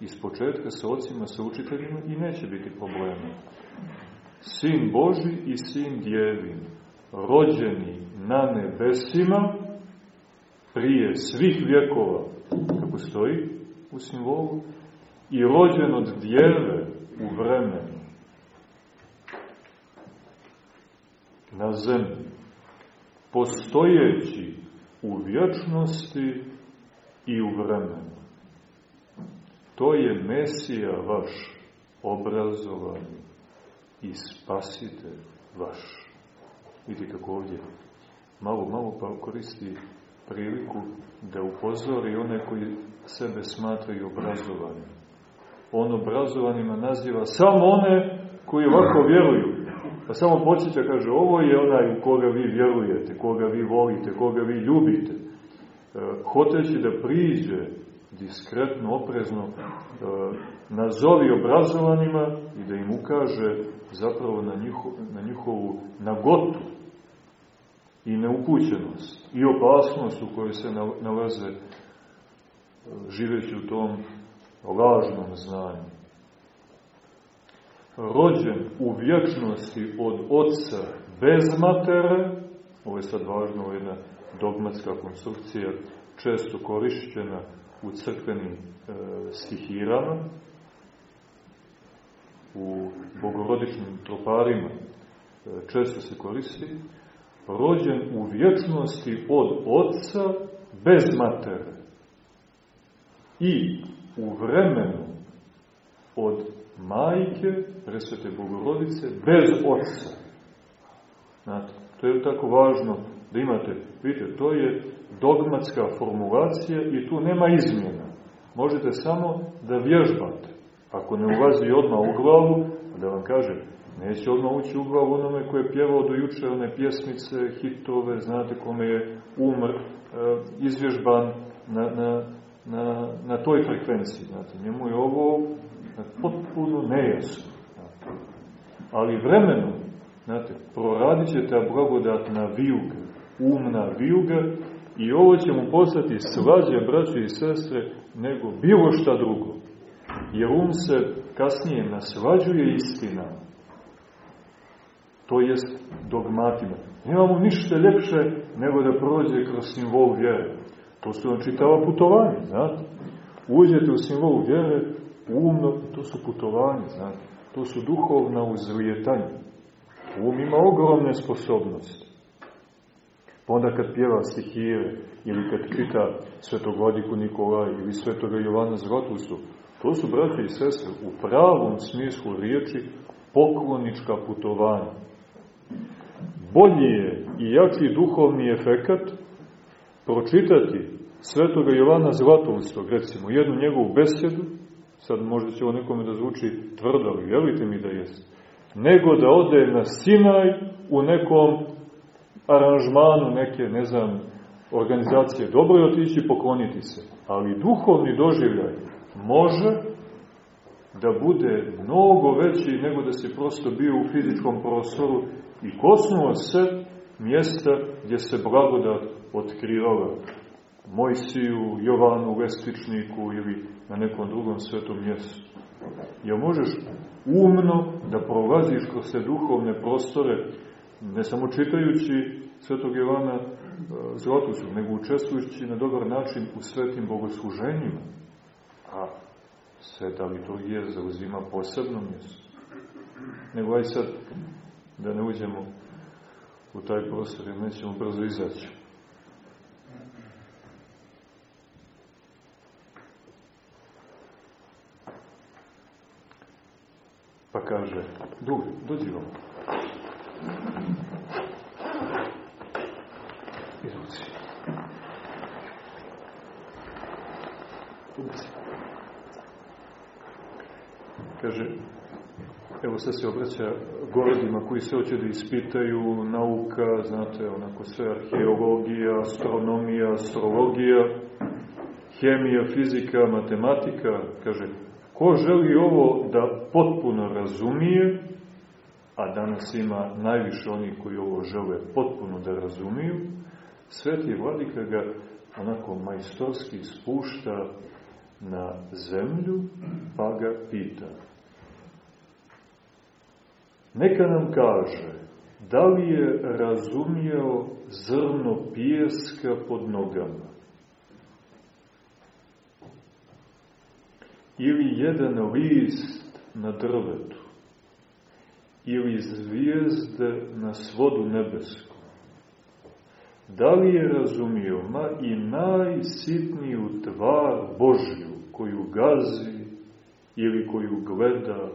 S2: Iz početka sa ocima, sa učiteljima i neće biti problema. Sin Boži i sin djevin, rođeni na nebesima, prije svih vjekova, kako stoji u simbolu, i rođen od djeve u vremenu na zemlji, postojeći u vječnosti i u vremenu. To je Mesija vaš, obrazovani i spasitelj vaš. Vidite kako ovdje malo, malo pa koristi priliku da upozori one koji sebe smatraju obrazovanim. On obrazovanima naziva samo one koji ovako vjeruju. Pa samo počeća, kaže, ovo je onaj u koga vi vjerujete, koga vi volite, koga vi ljubite. E, hoteći da priđe diskretno, oprezno, e, nazovi obrazovanima i da im ukaže zapravo na, njiho, na njihovu nagotu i neupućenost i opasnost u kojoj se nalaze e, živeći u tom lažnom znanju. Rođen u vječnosti od oca bez matere, ovo je sad važno, ovo je jedna dogmatska konstrukcija, često korišćena u crkvenim e, stihirama, u bogorodičnim troparima e, često se koristi, rođen u vječnosti od oca bez matere i u vremenu od majke, presvete bogorodice, bez oca. Znate, to je tako važno da imate, vidite, to je dogmatska formulacija i tu nema izmjena. Možete samo da vježbate. Ako ne ulazi odmah u glavu, da vam kažem, Neće odmah ući u glavu onome koje je pjevao do juče one pjesmice, hitove, znate kome je umr, e, izvježban na, na na, na toj frekvenciji. Znate, njemu je ovo potpuno nejasno. Ali vremenom, znate, proradit će ta blagodatna vijuga, umna vijuga i ovo će mu postati svađe, braće i sestre, nego bilo šta drugo. Jer um se kasnije nasvađuje istina. To jest dogmatima. Nemamo ništa ljepše nego da prođe kroz simbol vjere. To su vam čitava putovanja, znate. Uđete u simbol vjere, umno, to su putovanja, znate. To su duhovna uzlijetanja. Um ima ogromne sposobnosti. Pa onda kad pjeva stihire, ili kad čita svetogodiku Nikolaj, ili svetoga Jovana Zrotusu, to su, brate i sestre, u pravom smislu riječi poklonička putovanja. Bolji je i jači duhovni efekat pročitati svetoga Jovana Zlatovstog, recimo, jednu njegovu besedu, sad možda će ovo nekome da zvuči tvrdo, ali vjerujte mi da jest, nego da ode na Sinaj u nekom aranžmanu neke, ne znam, organizacije. Dobro je otići pokloniti se, ali duhovni doživljaj može da bude mnogo veći nego da si prosto bio u fizičkom prostoru i kosnuo se mjesta gdje se blagodat otkrivala. Mojsiju, Jovanu, Vestičniku ili na nekom drugom svetom mjestu. Jer možeš umno da prolaziš kroz te duhovne prostore, ne samo čitajući svetog Jovana e, Zlatusu, nego učestvujući na dobar način u svetim bogosluženjima. A sveta liturgija zauzima posebno mjesto. Nego aj sad da ne uđemo u taj prostor, jer nećemo brzo izaći. Pa kaže, duh, dođi vam. Kaže, evo sad se obraća gorodima koji se hoće da ispitaju nauka, znate, onako sve arheologija, astronomija, astrologija, hemija, fizika, matematika, kaže, Ko želi ovo da potpuno razumije, a danas ima najviše onih koji ovo žele potpuno da razumiju, sveti vladika ga onako majstorski spušta na zemlju, pa ga pita. Neka nam kaže, da li je razumio zrno pijeska pod nogama? ili jedan list na drvetu, ili zvijezde na svodu nebeskom. Da li je razumio, ma i najsitniju tvar Božju, koju gazi, ili koju gleda,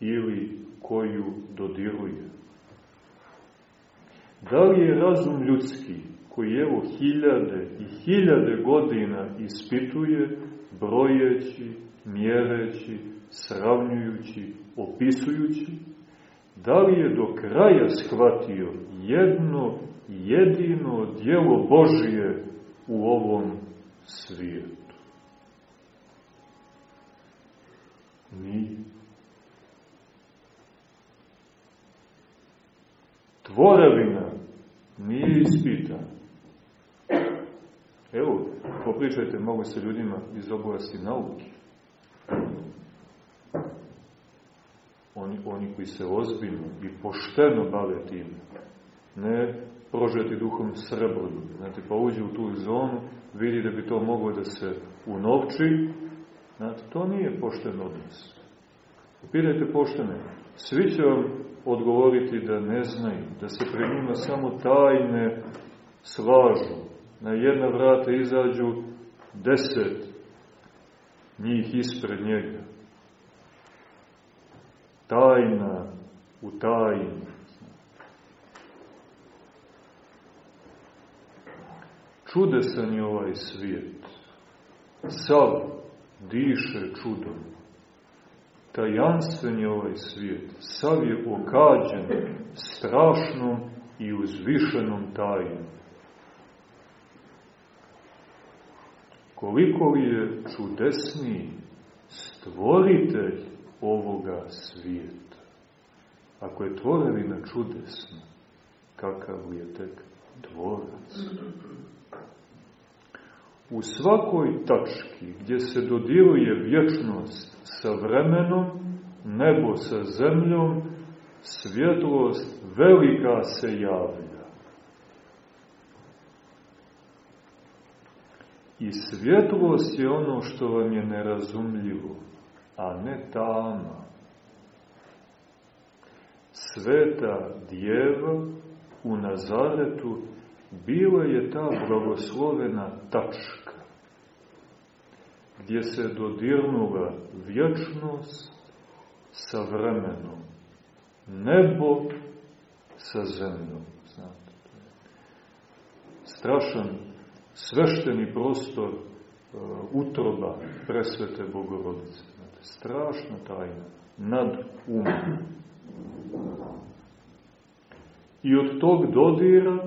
S2: ili koju dodiruje? Da li je razum ljudski, koji evo hiljade i hiljade godina ispituje, brojeći, mjereći, sravnjujući, opisujući, da li je do kraja shvatio jedno jedino dijelo Božije u ovom svijetu? Nije. Tvorevina nije ispitana. Evo, popričajte mogu se ljudima iz oblasti nauke. Oni, oni koji se ozbiljno i pošteno bave tim, ne prožeti duhom srebrodu. Znate, pa uđe u tu zonu, vidi da bi to moglo da se unovči, znate, to nije pošten odnos. Pitajte poštene, svi će vam odgovoriti da ne znaju, da se pred njima samo tajne slažu. Na jedna vrata izađu deset njih ispred njega. Tajna u tajni. Čudesan je ovaj svijet. Sav diše čudom. Tajanstven je ovaj svijet. Sav je okađen strašnom i uzvišenom tajnom. koliko li je čudesniji stvoritelj ovoga svijeta. Ako je tvorevina čudesna, kakav je tek tvorac. U svakoj tački gdje se dodiruje vječnost sa vremenom, nebo sa zemljom, svjetlost velika se javlja. I svjetlost je ono što vam je nerazumljivo, a ne tama. Sveta djeva u Nazaretu bila je ta blagoslovena tačka gdje se dodirnula vječnost sa vremenom, nebo sa zemljom. Strašan svešteni prostor uh, utroba presvete Bogorodice. Strašna tajna, nad umom. I od tog dodira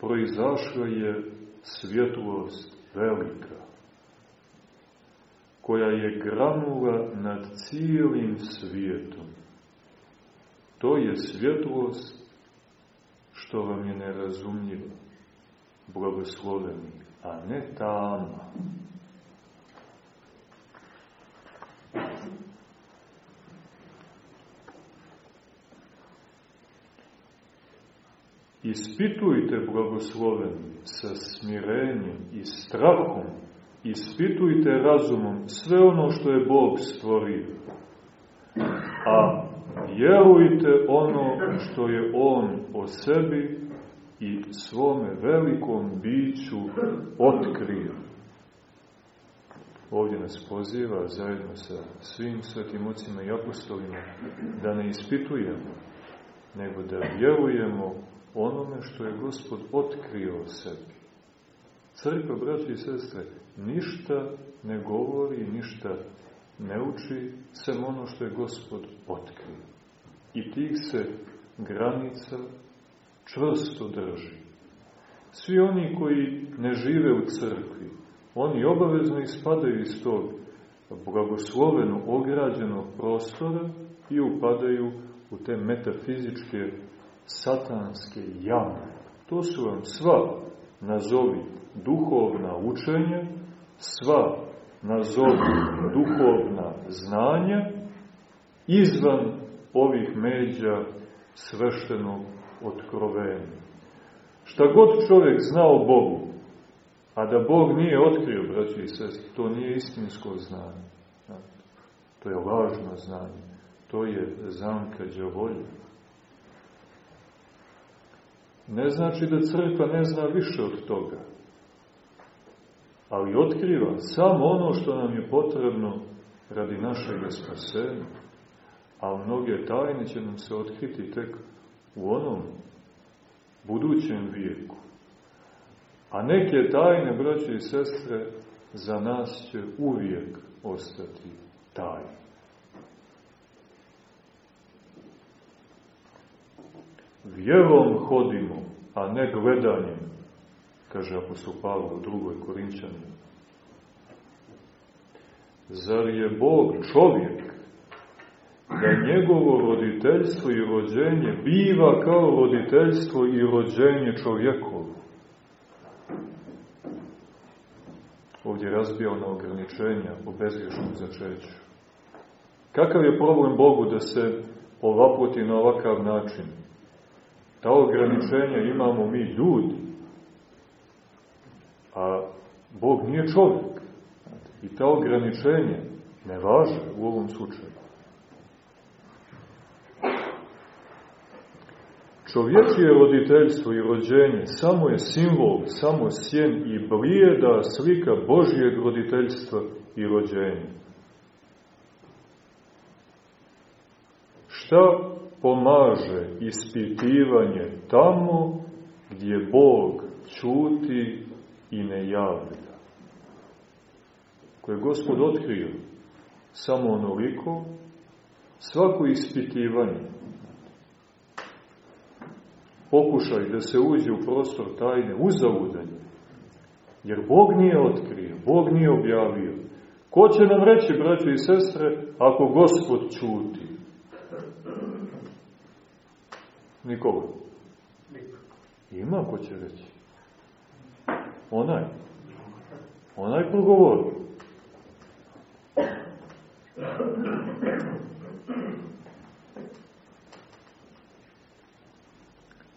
S2: proizašla je svjetlost velika, koja je granula nad cijelim svijetom. To je svjetlost što vam je nerazumljiva, blagosloveni, a ne tama. Ispitujte blagosloveni sa smirenjem i strahom, ispitujte razumom sve ono što je Bog stvorio. A vjerujte ono što je On o sebi i svome velikom biću otkrio. Ovdje nas poziva zajedno sa svim svetim ocima i apostolima da ne ispitujemo, nego da vjerujemo onome što je Gospod otkrio o sebi. Crkva, braći i sestre, ništa ne govori, ništa ne uči, sem ono što je Gospod otkrio. I tih se granica čvrsto drži. Svi oni koji ne žive u crkvi, oni obavezno ispadaju iz tog blagosloveno ograđenog prostora i upadaju u te metafizičke satanske jame. To su vam sva, nazovi, duhovna učenja, sva, nazovi, duhovna znanja, izvan ovih međa sveštenog otkrovenja. Šta god čovjek zna o Bogu, a da Bog nije otkrio, braći i sestri, to nije istinsko znanje. To je lažno znanje. To je zamka džavolja. Ne znači da crkva ne zna više od toga. Ali otkriva samo ono što nam je potrebno radi našeg spasenja. A mnoge tajne će nam se otkriti tek u onom budućem vijeku. A neke tajne, braće i sestre, za nas će uvijek ostati tajne. Vjerom hodimo, a ne gledanjem, kaže apostol Pavlo u drugoj Korinčanima. Zar je Bog čovjek da njegovo roditeljstvo i rođenje biva kao roditeljstvo i rođenje čovjekovo? Ovdje je razbijao na ograničenja o bezgrešnom začeću. Kakav je problem Bogu da se ovapoti na ovakav način? Ta ograničenja imamo mi ljudi, a Bog nije čovjek. I ta ograničenja ne važe u ovom slučaju. Čovječije roditeljstvo i rođenje samo je simbol, samo sjen i blijeda slika Božijeg roditeljstva i rođenja. Šta pomaže ispitivanje tamo gdje Bog čuti i ne javlja. Koje je Gospod otkrio samo onoliko, svako ispitivanje, pokušaj da se uđe u prostor tajne, uzavudanje, jer Bog nije otkrio. Bog nije objavio. Ko će nam reći, braće i sestre, ako Gospod čuti? Nikoga. Ima ko će reći. Onaj. Onaj progovori.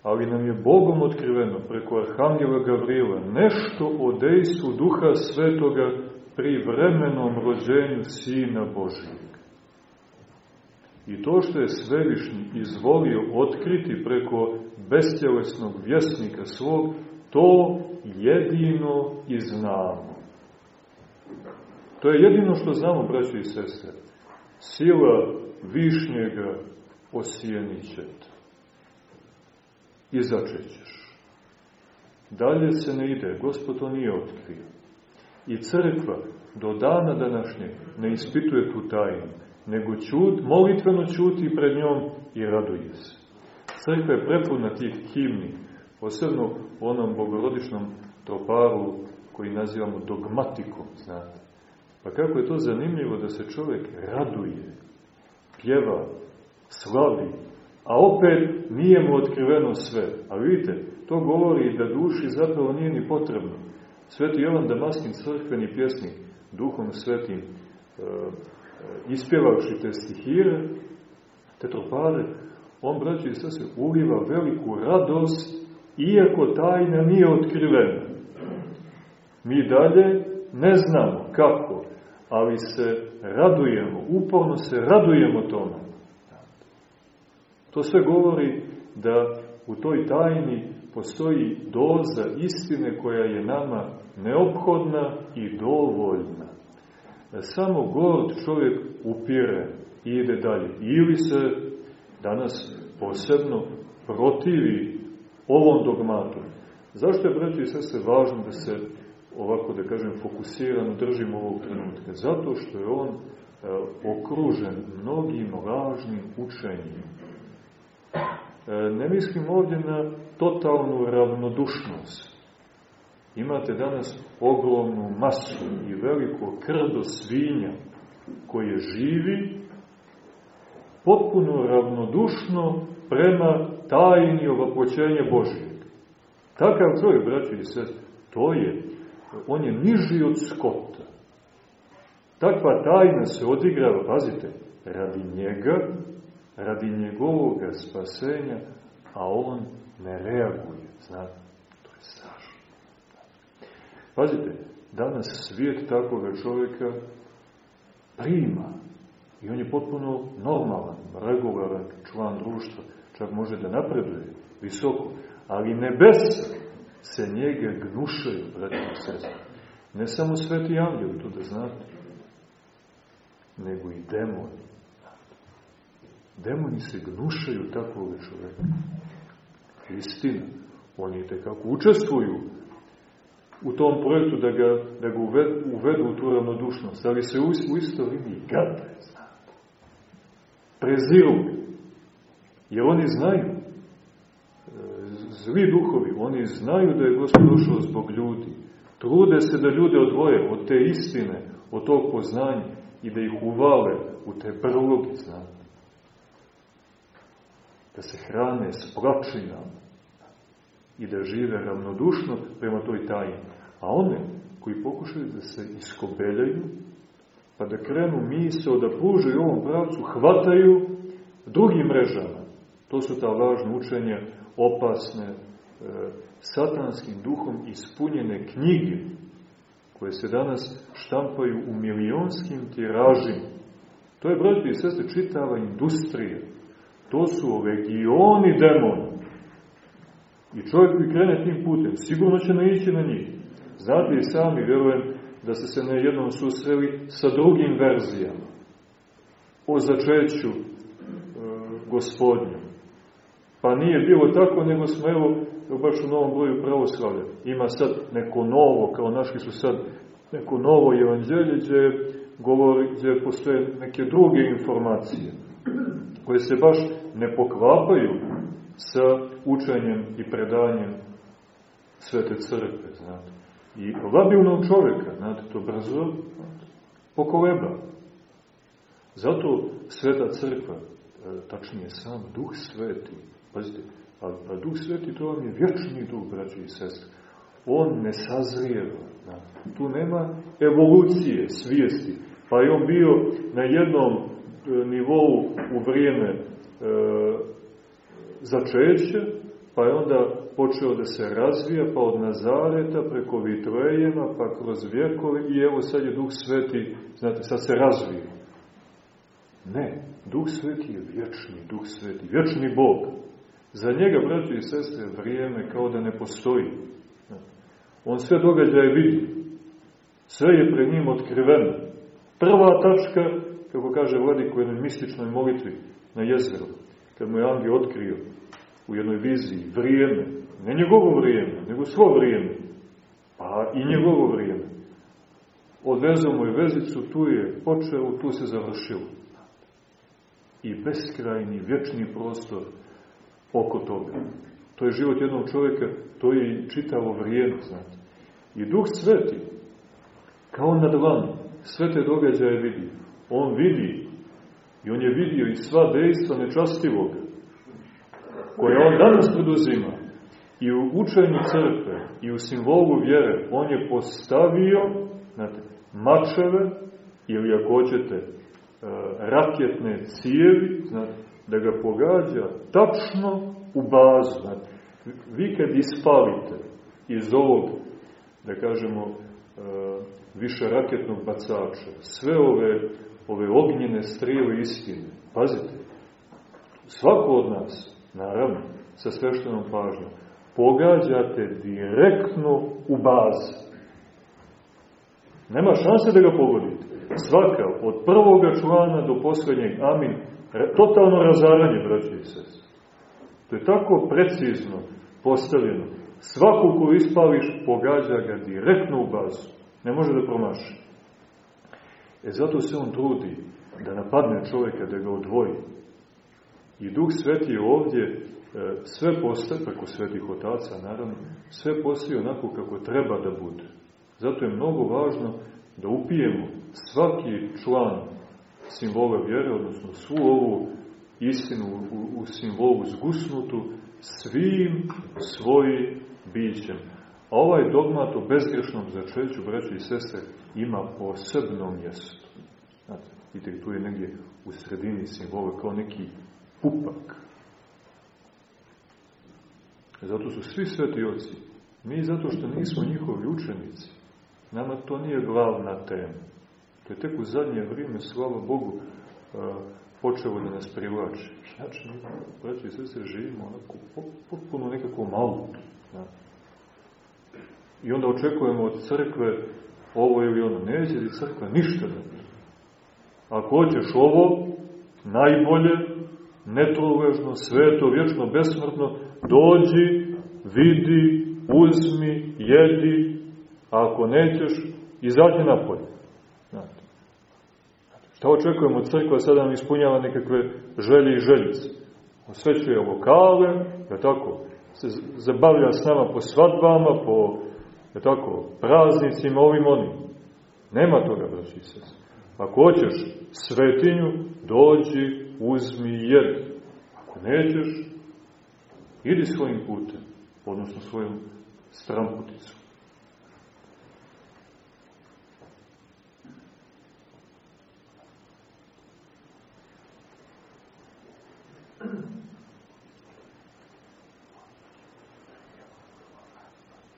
S2: ali nam je Bogom otkriveno preko Arhangela Gavrila nešto o dejstvu Duha Svetoga pri vremenom rođenju Sina Božijeg. I to što je Svevišnji izvolio otkriti preko bestjelesnog vjesnika svog, to jedino i znamo. To je jedino što znamo, braći i sestre. Sila višnjega osijenićeta i začećeš. Dalje se ne ide, Gospod to nije otkrio. I crkva do dana današnje ne ispituje tu tajnu, nego čut, molitveno čuti pred njom i raduje se. Crkva je prepuna tih himni, posebno u onom bogorodičnom troparu koji nazivamo dogmatikom, znate. Pa kako je to zanimljivo da se čovjek raduje, pjeva, slavi, A opet nije mu otkriveno sve. A vidite, to govori da duši zapravo nije ni potrebno. Sveti Jovan Damaskin, crkveni pjesnik, duhom svetim, e, ispjevavši te stihire, te tropade, on, braći i se uliva veliku radost, iako tajna nije otkrivena. Mi dalje ne znamo kako, ali se radujemo, uporno se radujemo tome. To sve govori da u toj tajni postoji doza istine koja je nama neophodna i dovoljna. Samo god čovjek upire i ide dalje. Ili se danas posebno protivi ovom dogmatu. Zašto je, braći i sese, važno da se ovako, da kažem, fokusirano držimo ovog trenutka? Zato što je on e, okružen mnogim lažnim učenjima E, ne mislim ovdje na totalnu ravnodušnost. Imate danas ogromnu masu i veliko krdo svinja koje živi potpuno ravnodušno prema tajni ovapoćenja Božijeg. Takav čovjek, braći i sest, to je, on je niži od skota. Takva tajna se odigrava, pazite, radi njega radi njegovog spasenja, a on ne reaguje. Znate, to je strašno. Pazite, danas svijet takvog čovjeka prima i on je potpuno normalan, regularan član društva, čak može da napreduje visoko, ali nebesa se njega gnušaju, braći i sestri. Ne samo sveti angeli, to da znate, nego i demoni. Demoni se gnušaju takvog čoveka. Istina, oni tekako učestvuju u tom projektu da ga, da ga uvedu, uvedu u tu ravnodušnost, ali se u, u isto vrijeme i gade, znate. Preziru Jer oni znaju, e, zli duhovi, oni znaju da je Gospod došao zbog ljudi. Trude se da ljude odvoje od te istine, od tog poznanja i da ih uvale u te brlogi, znate da se hrane s pračinama i da žive ravnodušno prema toj tajni. A one koji pokušaju da se iskobeljaju, pa da krenu misao da pružaju ovom pravcu, hvataju drugim mrežama. To su ta važna učenja, opasne, e, satanskim duhom ispunjene knjige, koje se danas štampaju u milionskim tiražima. To je, braći i sestre, čitava industrija To su legioni demona. I čovjek koji krene tim putem, sigurno će naići na njih. Znate i sami, vjerujem, da ste se na jednom susreli sa drugim verzijama o začeću e, gospodnju. Pa nije bilo tako, nego smo evo, baš u novom broju pravoslavlja. Ima sad neko novo, kao našli su sad neko novo evanđelje gdje, govori, gdje postoje neke druge informacije koje se baš ne poklapaju sa učenjem i predanjem Svete Crkve, znate. I labilnog čoveka, znate, to brzo pokoleba. Zato sveta crkva, e, tačnije sam duh sveti, pazite, a, a duh sveti to vam je vječni duh, braći i sestre. On ne sazrijeva. Znate. Tu nema evolucije svijesti. Pa je on bio na jednom e, nivou u vrijeme e, začeća, pa je onda počeo da se razvija, pa od Nazareta preko Vitrejema, pa kroz vjekove i evo sad je Duh Sveti, znate, sad se razvija. Ne, Duh Sveti je vječni, Duh Sveti, vječni Bog. Za njega, braći i sestre, vrijeme kao da ne postoji. On sve događaje vidi. Sve je pred njim otkriveno. Prva tačka, kako kaže Vladik u jednoj mističnoj molitvi na jezeru, kad mu je Angel otkrio u jednoj viziji vrijeme, ne njegovo vrijeme, nego svo vrijeme, pa i njegovo vrijeme. Odvezao mu je vezicu, tu je počeo, tu se završilo. I beskrajni, vječni prostor oko toga. To je život jednog čovjeka, to je čitavo vrijeme, znate. I Duh Sveti, kao na dlanu, sve te događaje vidi. On vidi i on je vidio i sva dejstva nečastivoga, koje on danas preduzima i u učenju crkve i u simbolu vjere, on je postavio znate, mačeve ili ako hoćete e, raketne cijevi, znate, da ga pogađa tačno u bazu. Znate. Vi kad ispalite iz ovog, da kažemo, e, više raketnog bacača, sve ove, ove ognjene strijele istine, pazite, svako od nas, naravno, sa sveštenom pažnjom, pogađate direktno u bazu. Nema šanse da ga pogodite. Svaka, od prvoga člana do poslednjeg, amin, totalno razaranje, braći i sest. To je tako precizno postavljeno. Svaku koju ispališ, pogađa ga direktno u bazu. Ne može da promaši. E zato se on trudi da napadne čovjeka, da ga odvoji. I Duh Sveti je ovdje e, sve postaje, preko svetih otaca, naravno, sve postaje onako kako treba da bude. Zato je mnogo važno da upijemo svaki član simbola vjere, odnosno svu ovu istinu u, u simbolu zgusnutu svim svojim bićem. A ovaj dogmat o bezgrešnom začeću, braći i sestre, ima posebno mjesto. Znate, vidite, tu je negdje u sredini simbola kao neki pupak. Zato su svi sveti oci. Mi zato što nismo njihovi učenici. Nama to nije glavna tema. To je tek u zadnje vrijeme, slava Bogu, počelo da nas privlači. Znači, braći i sestre, živimo onako potpuno nekako malo. Ja. I onda očekujemo od crkve ovo ili ono. Neće li crkva ništa da bude. Ako hoćeš ovo, najbolje, netruležno, sveto, vječno, besmrtno, dođi, vidi, uzmi, jedi, a ako nećeš, izađi napolje. Znate. Šta očekujemo od crkva sada nam ispunjava nekakve želje i željice? Osvećuje lokale, je tako, se zabavlja s nama po svadbama, po je tako, praznicima, ovim onim. Nema toga, braći se. Ako hoćeš svetinju, dođi, uzmi i jedi. Ako nećeš, idi svojim putem, odnosno svojom stramputicom.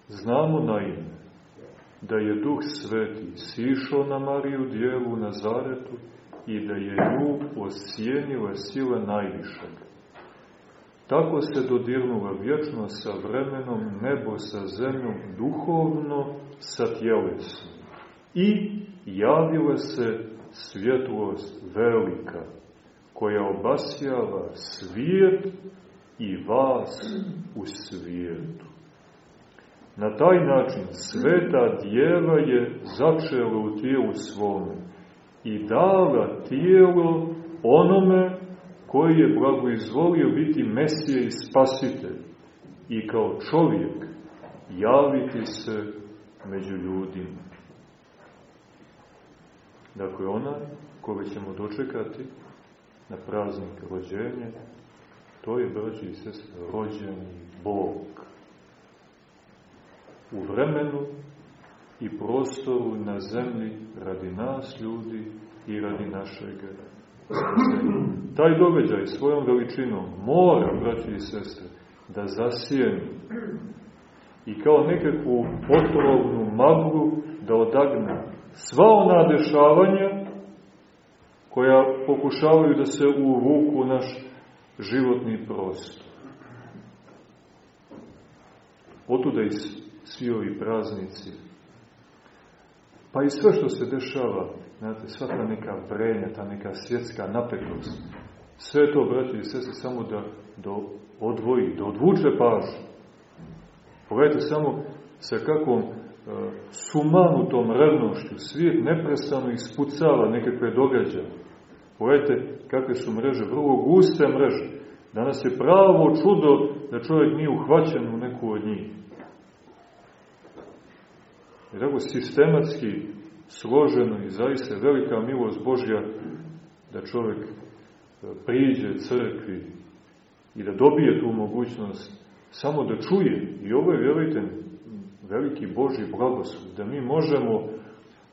S2: Znamo naime da je Duh Sveti sišao na Mariju Djevu u Nazaretu i da je nju osjenila sila najvišeg. Tako se dodirnula vječno sa vremenom nebo sa zemljom duhovno sa tjelesnom. I javila se svjetlost velika, koja obasjava svijet i vas u svijetu. Na taj način sveta djeva je začela u tijelu svome i dala tijelo onome koji je blagoizvolio biti Mesija i Spasitelj i kao čovjek javiti se među ljudima. Dakle, ona koga ćemo dočekati na praznik rođenja, to je, braći i sestre, rođeni Bog. U vremenu i prostoru na zemlji radi nas ljudi i radi našeg. Taj događaj svojom veličinom mora, braći i sestre, da zasijeni i kao nekakvu otrovnu maglu da odagne sva ona dešavanja koja pokušavaju da se uvuku u naš životni prostor. Otuda i svi ovi praznici, pa i sve što se dešava, znate, sva ta neka vrenja, ta neka svjetska napetost, sve to, braći i sese, samo da, da odvoji, da odvuče pažnju. Pogledajte samo sa kakvom uh, sumanutom revnošću svijet neprestano ispucava nekakve događaje. Pogledajte kakve su mreže, vrlo guste mreže. Danas je pravo čudo da čovjek nije uhvaćen u neku od njih. Jer tako sistematski složeno i zaista velika milost Božja da čovjek e, priđe crkvi i da dobije tu mogućnost samo da čuje. I ovo je, vjerujte, veliki Božji blagoslov, da mi možemo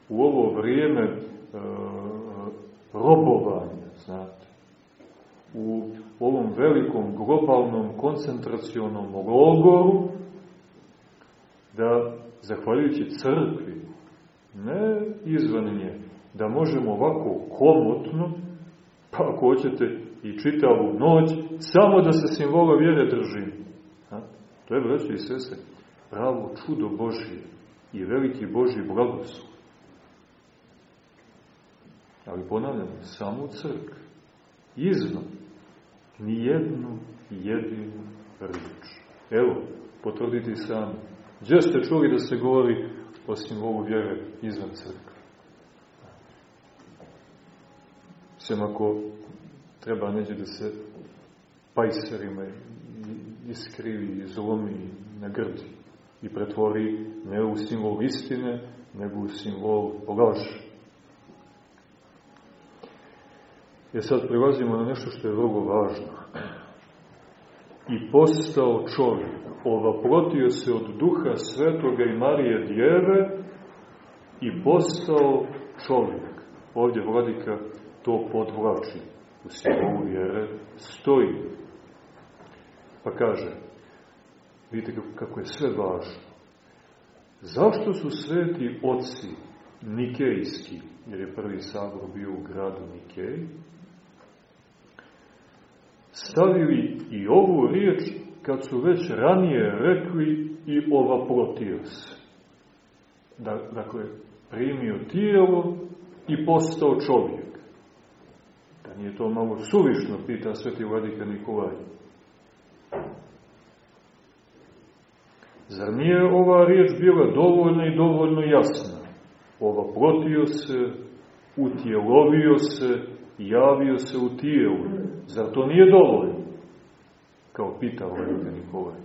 S2: u ovo vrijeme e, robovanja, znate, u ovom velikom globalnom koncentracionom logoru, da, zahvaljujući crkvi, ne izvan nje, da možemo ovako komotno, pa ako hoćete i čitavu noć, samo da se simbola vjere držimo. A? To je, braći i sese, pravo čudo Božije i veliki Božji blagoslov. Ali ponavljam, samo crk, izvan, nijednu jedinu riječ. Evo, potvrdite sami. Gdje ste čuli da se govori o simbolu vjere izvan crkve? Sem ako treba neđe da se pajserima iskrivi, izlomi na grdi i pretvori ne u simbol istine, nego u simbol laži. Jer sad prilazimo na nešto što je vrlo važno. I postao čovjek, ovaprotio se od duha svetoga i Marije djeve i postao čovjek. Ovdje vladika to podvlači u simbolu vjere, stoji. Pa kaže, vidite kako je sve važno. Zašto su sveti oci Nikejski, jer je prvi sabor bio u gradu Nikej, stavili i ovu riječ kad su već ranije rekli i ovaprotio se. Da, dakle, primio tijelo i postao čovjek. Da nije to malo suvišno, pita sveti vladika Nikolaj. Zar nije ova riječ bila dovoljna i dovoljno jasna? Ovaprotio se, utjelovio se, javio se u tijelu. Zar to nije dovoljno? Kao pita Vladika Nikolaj.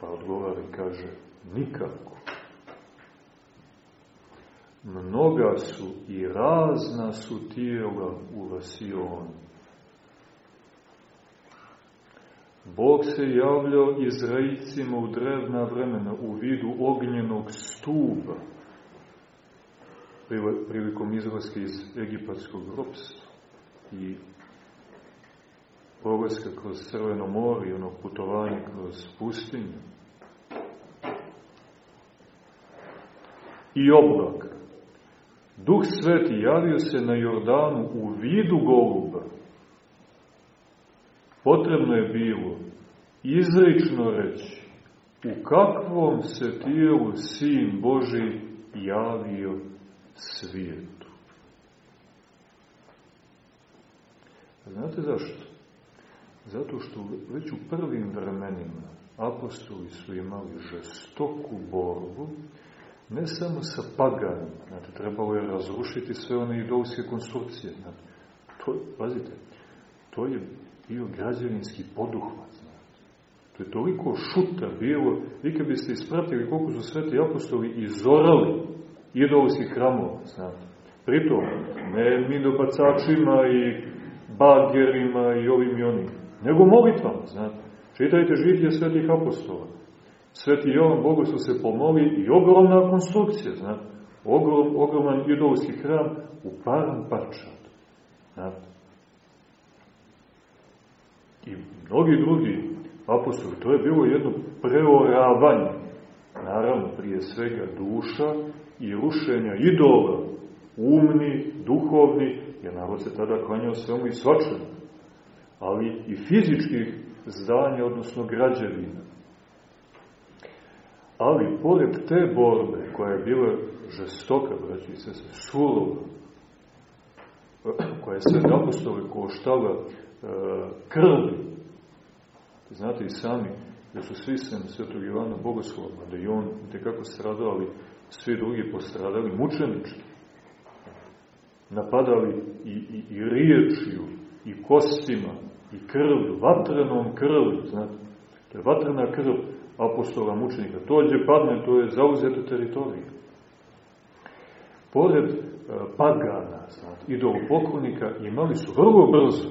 S2: Pa odgovara i kaže, nikako. Mnoga su i razna su tijela u Vasionu. Bog se javljao Izraelcima u drevna vremena u vidu ognjenog stuba prilikom izlaska iz egipatskog ropstva i prolaska kroz Crveno more i ono putovanje kroz pustinju. I oblak. Duh Sveti javio se na Jordanu u vidu goluba. Potrebno je bilo izrično reći u kakvom se tijelu Sin Boži javio svijetu. Znate zašto? Zato što već u prvim vremenima apostoli su imali žestoku borbu, ne samo sa paganima, znači trebalo je razrušiti sve one idolske konstrukcije. Znači, to, pazite, to je bio građevinski poduhvat. To je toliko šuta bilo, vi kad biste ispratili koliko su sveti apostoli izorali idolskih hramova, znate. Pritom, ne mi i bagerima i ovim i onim, nego molitvama, znate. Čitajte žitje svetih apostola. Sveti Jovan Bogoslav se pomoli i ogromna konstrukcija, znate. Ogrom, ogroman idolski hram u param parčat. Znate. I mnogi drugi apostoli, to je bilo jedno preoravanje, naravno prije svega duša i rušenja idola, umni, duhovni, jer narod se tada klanjao svemu i svačemu, ali i fizičkih zdanja, odnosno građevina. Ali, pored te borbe, koja je bila žestoka, braći sese, surova, koja je sve apostole koštala e, krvi, znate i sami, da su svi sem svetog Ivana Bogoslova, da i on tekako stradao, ali svi drugi postradali mučenički napadali i, i, i riječju, i kostima, i krvlju, vatrenom krvlju, znate. To je vatrena krv apostola mučenika. To gdje padne, to je zauzeta teritorija. Pored e, pagana, znate, idolopoklonika imali su vrlo brzo,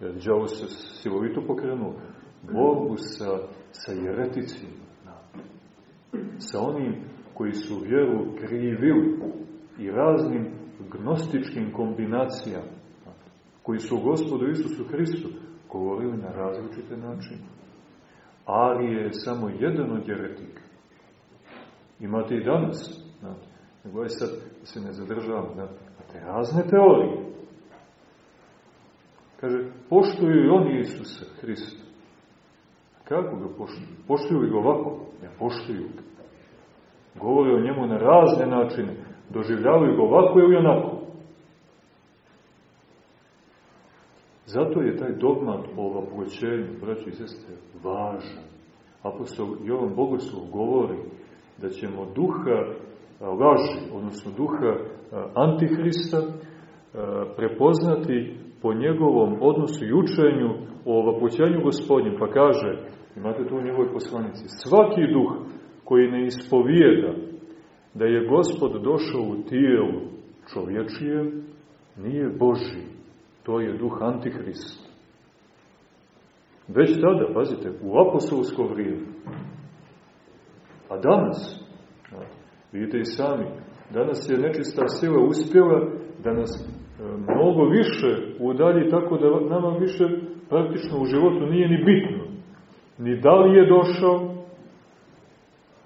S2: jer džavo se silovito pokrenuo, borbu sa, sa jereticima, sa onim koji su vjeru krivili i raznim gnostičkim kombinacijama koji su u gospodu Isusu Hristu govorili na različite načine. Arije je samo jedan od jeretika. Imate i danas, nego je sad se ne zadržavam, znate, imate razne teorije. Kaže, poštuju i oni Isusa Hrista. Kako ga poštuju? Poštuju li ga ovako? Ne poštuju ga. Govore o njemu na razne načine doživljavaju ga ovako ili onako. Zato je taj dogmat o ovaproćenju, braći i sestre, važan. Apostol Jovan Bogoslov govori da ćemo duha laži, odnosno duha antihrista, prepoznati po njegovom odnosu i učenju o ovaproćenju gospodnjem, pa kaže, imate to u njegovoj poslanici, svaki duh koji ne ispovijeda da je gospod došao u tijelu čovječije, nije Boži. To je duh Antihrist. Već tada, pazite, u apostolsko vrijeme. A danas, vidite i sami, danas je nečista sila uspjela da nas e, mnogo više udalji tako da nama više praktično u životu nije ni bitno. Ni da li je došao,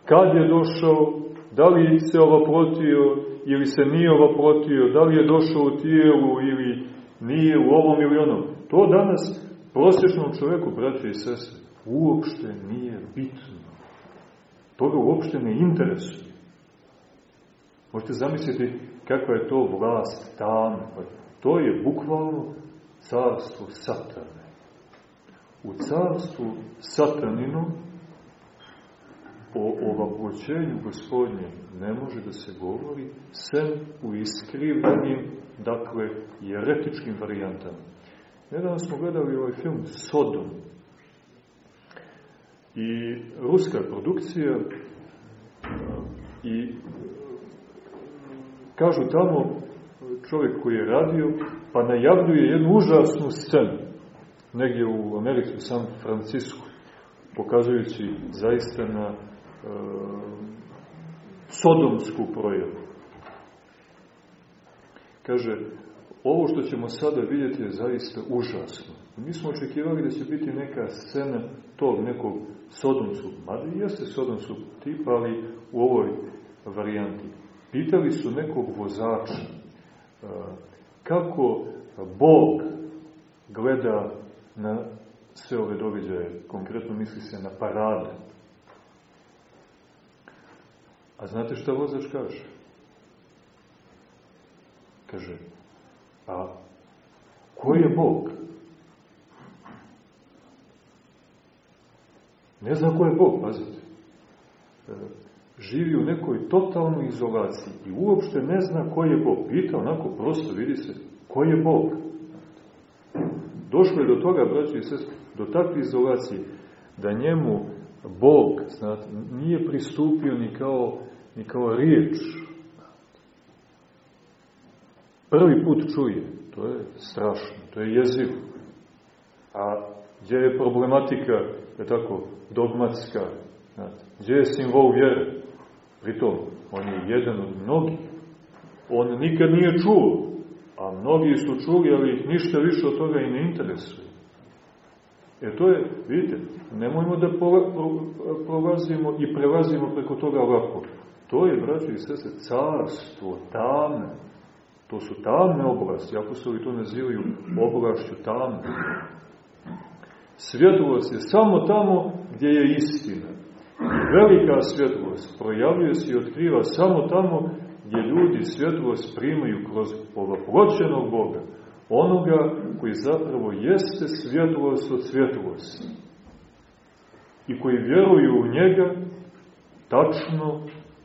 S2: kad je došao, Da li se ovaprotio ili se nije ovaprotio, da li je došao u tijelu ili nije u ovom ili onom. To danas prosječnom čovjeku, braće i sese, uopšte nije bitno. To ga uopšte ne interesuje. Možete zamisliti kakva je to vlast tamo. To je bukvalno carstvo satane. U carstvu sataninu o ovapoćenju gospodnje ne može da se govori sem u iskrivljenim, dakle, jeretičkim varijantama. Nedavno smo gledali ovaj film Sodom. I ruska produkcija i kažu tamo čovjek koji je radio, pa najavljuje jednu užasnu scenu negdje u Americi, u San Francisco, pokazujući zaista na sodomsku projavu. Kaže, ovo što ćemo sada vidjeti je zaista užasno. Mi smo očekivali da će biti neka scena tog nekog sodomskog, mada i jeste sodomskog tipa, ali u ovoj varijanti. Pitali su nekog vozača e, kako Bog gleda na sve ove događaje, konkretno misli se na parade, A znate šta vozač kaže? Kaže, a ko je Bog? Ne zna ko je Bog, pazite. E, živi u nekoj totalnoj izolaciji i uopšte ne zna ko je Bog. Pita onako prosto, vidi se, ko je Bog? Došlo je do toga, braći i sest, do takve izolacije, da njemu Bog, znate, nije pristupio ni kao, ni kao riječ. Prvi put čuje, to je strašno, to je jezivo. A gdje je problematika, je tako, dogmatska, znate, gdje je simbol vjere? Pritom, on je jedan od mnogih. On nikad nije čuo, a mnogi su čuli, ali ih ništa više od toga i ne interesuje. E to je, vidite, nemojmo da prolazimo i prelazimo preko toga ovako. To je, braći i sese, carstvo, tamne. To su tamne oblasti, apostoli to nazivaju oblašću tamne. Svjetlost je samo tamo gdje je istina. Velika svjetlost projavljuje se i otkriva samo tamo gdje ljudi svjetlost primaju kroz ovoploćenog Boga, onoga koji zapravo jeste svjetlost od svjetlosti i koji vjeruju u njega tačno,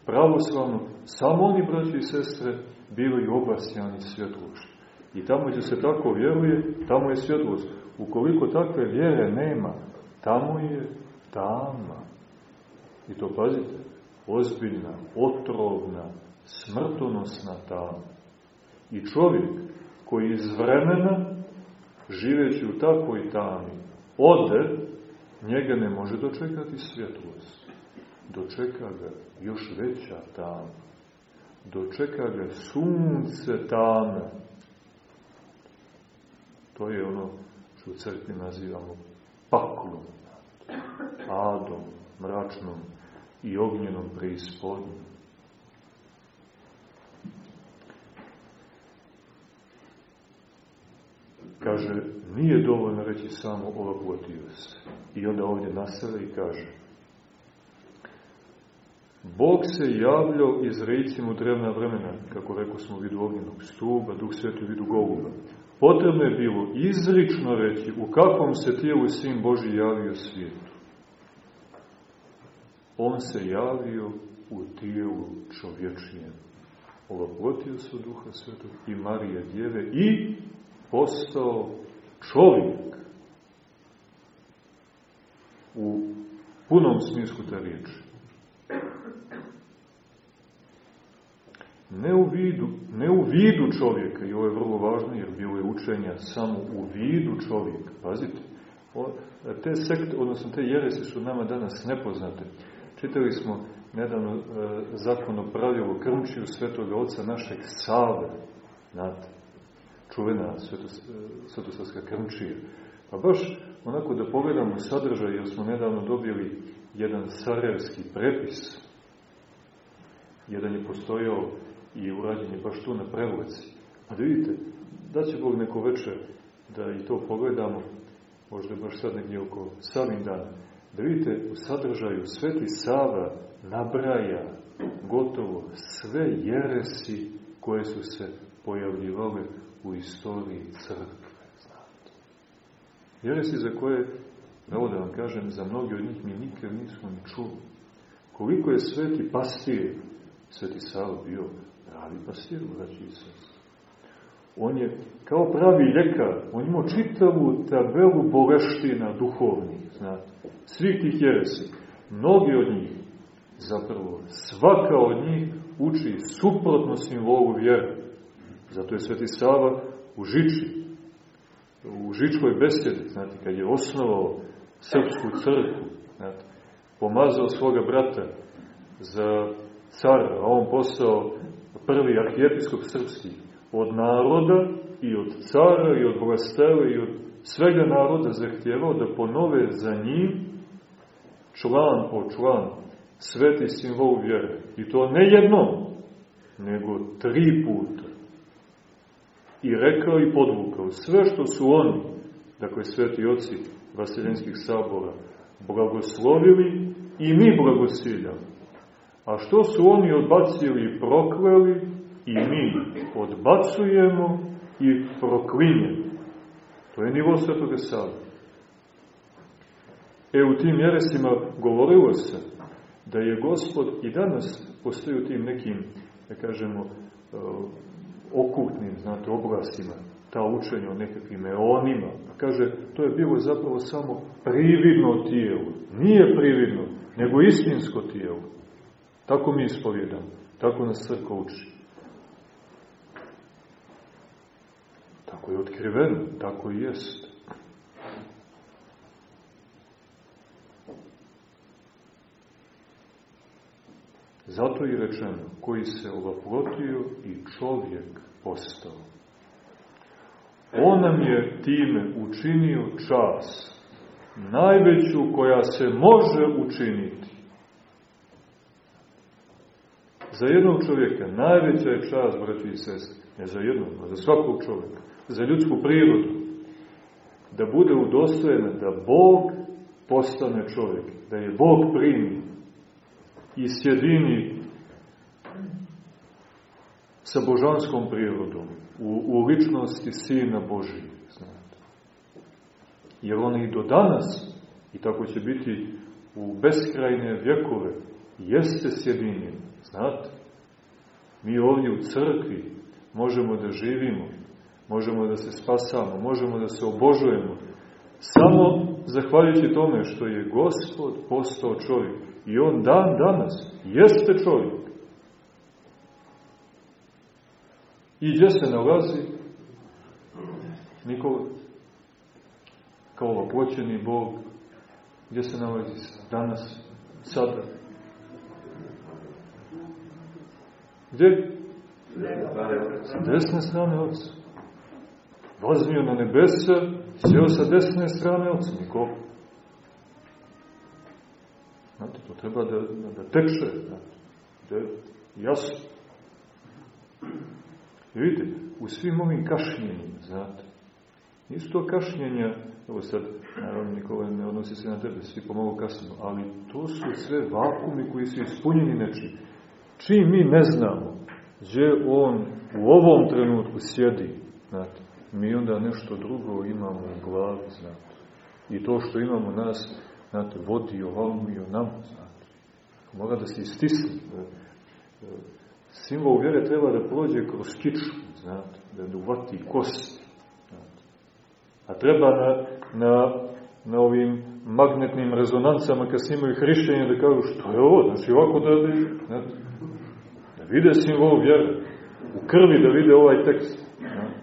S2: pravoslavno, samo oni, braći i sestre, bivaju obasjani svjetlošću. I tamo gdje se tako vjeruje, tamo je svjetlost. Ukoliko takve vjere nema, tamo je tama. I to pazite, ozbiljna, otrovna, smrtonosna tama. I čovjek koji iz vremena, živeći u takvoj tami, ode, njega ne može dočekati svjetlost. Dočeka ga još veća tama. Dočeka ga sunce tame. To je ono što u crkvi nazivamo paklom, adom, mračnom i ognjenom preispodnjom. Kaže, nije dovoljno reći samo ovapotio se. I onda ovdje nasele i kaže, Bog se javljao Izraelcima u drevna vremena, kako rekao smo u vidu ognjenog stuba, Duh Sveti u vidu goluba. Potrebno je bilo izrično reći u kakvom se tijelu Sin Boži javio svijetu. On se javio u tijelu čovječijem. Ovapotio se Duha Svetog i Marije Djeve i postao čovjek u punom smislu te riječi. Ne u, vidu, ne u vidu čovjeka, i ovo je vrlo važno jer bilo je učenja samo u vidu čovjeka. Pazite, o, te sekte, odnosno te jeresi su nama danas nepoznate. Čitali smo nedavno e, zakon o pravilu krmčiju svetoga oca našeg Save, znate, čuvena svetosavska krmčija. Pa baš onako da pogledamo sadržaj, jer smo nedavno dobili jedan sarajevski prepis. Jedan je postojao i urađen je baš tu na prevlaci. A da vidite, da će Bog neko veče da i to pogledamo, možda baš sad negdje oko samim dana, da vidite u sadržaju Sveti Sava nabraja gotovo sve jeresi koje su se pojavljivale u istoriji crkve. Znate. Jeresi za koje, evo da vam kažem, za mnogi od njih mi nikad nismo ni čuli. Koliko je sveti pastir, sveti Sava bio pravi pastir, braći i. On je kao pravi ljekar, on imao čitavu tabelu boleština duhovnih, znate, svih tih jeresi. Mnogi od njih, zapravo svaka od njih uči suprotno simbolu vjere. Zato je Sveti Sava u Žiči, u Žičkoj besedi, znate, kad je osnovao srpsku crkvu, znate, pomazao svoga brata za cara, a on postao prvi arhijepiskop srpski, od naroda i od cara i od vlasteve i od svega naroda zahtjevao da ponove za njim član po član sveti simbol vjere. I to ne jednom, nego tri puta. I rekao i podvukao sve što su oni, dakle sveti oci Vasiljenskih sabora, blagoslovili i mi blagosiljali. A što su oni odbacili i prokleli, i mi odbacujemo i proklinjemo. To je nivo Svetoga Sava. E, u tim jeresima govorilo se da je Gospod i danas postoji u tim nekim, da kažemo, okultnim, znate, oblastima, ta učenja o nekakvim eonima, kaže, to je bilo zapravo samo prividno tijelo. Nije prividno, nego istinsko tijelo. Tako mi ispovjedamo. Tako nas crkva uči. Tako je otkriveno, tako i jest. Zato i rečeno, koji se ovaplotio i čovjek postao. On nam je time učinio čas, najveću koja se može učiniti. Za jednog čovjeka najveća je čast, braći i sestri, ne za jednog, za svakog čovjeka, za ljudsku prirodu, da bude udostojena da Bog postane čovjek, da je Bog primi i sjedini sa božanskom prirodom, u, u ličnosti Sina Božije, znate. Jer ona i do danas, i tako će biti u beskrajne vjekove, jeste sjedinjen, znate. Mi ovdje u crkvi možemo da živimo, možemo da se spasamo, možemo da se obožujemo, samo zahvaljujući tome što je Gospod postao čovjek. I on dan danas jeste čovjek. I gdje se nalazi? Nikola. Kao vapoćeni Bog. Gdje se nalazi danas? Sada? Gdje? Sa desne strane Otca. Vazmio na nebesa, sjeo sa desne strane Otca. Nikola. Treba da, da teče. Znate, da je jasno. I vidite, u svim ovim kašnjenjima, znate, nisu to kašnjenja, evo sad, naravno Nikola ne odnosi se na tebe, svi pomalo kasnimo, ali to su sve vakumi koji su ispunjeni nečim. Čim mi ne znamo gdje on u ovom trenutku sjedi, znate, mi onda nešto drugo imamo u glavi, znate. I to što imamo nas, znate, vodi o valmu i o nama, znate. Mora da se istisne. Simbol vjere treba da prođe kroz kiču, znate, da uvati kosti. Znate. A treba na, na, na ovim magnetnim rezonancama kad snimaju hrišćenje da kažu što je ovo, znači ovako da, znate, da vide simbol vjere, u krvi da vide ovaj tekst. Znate.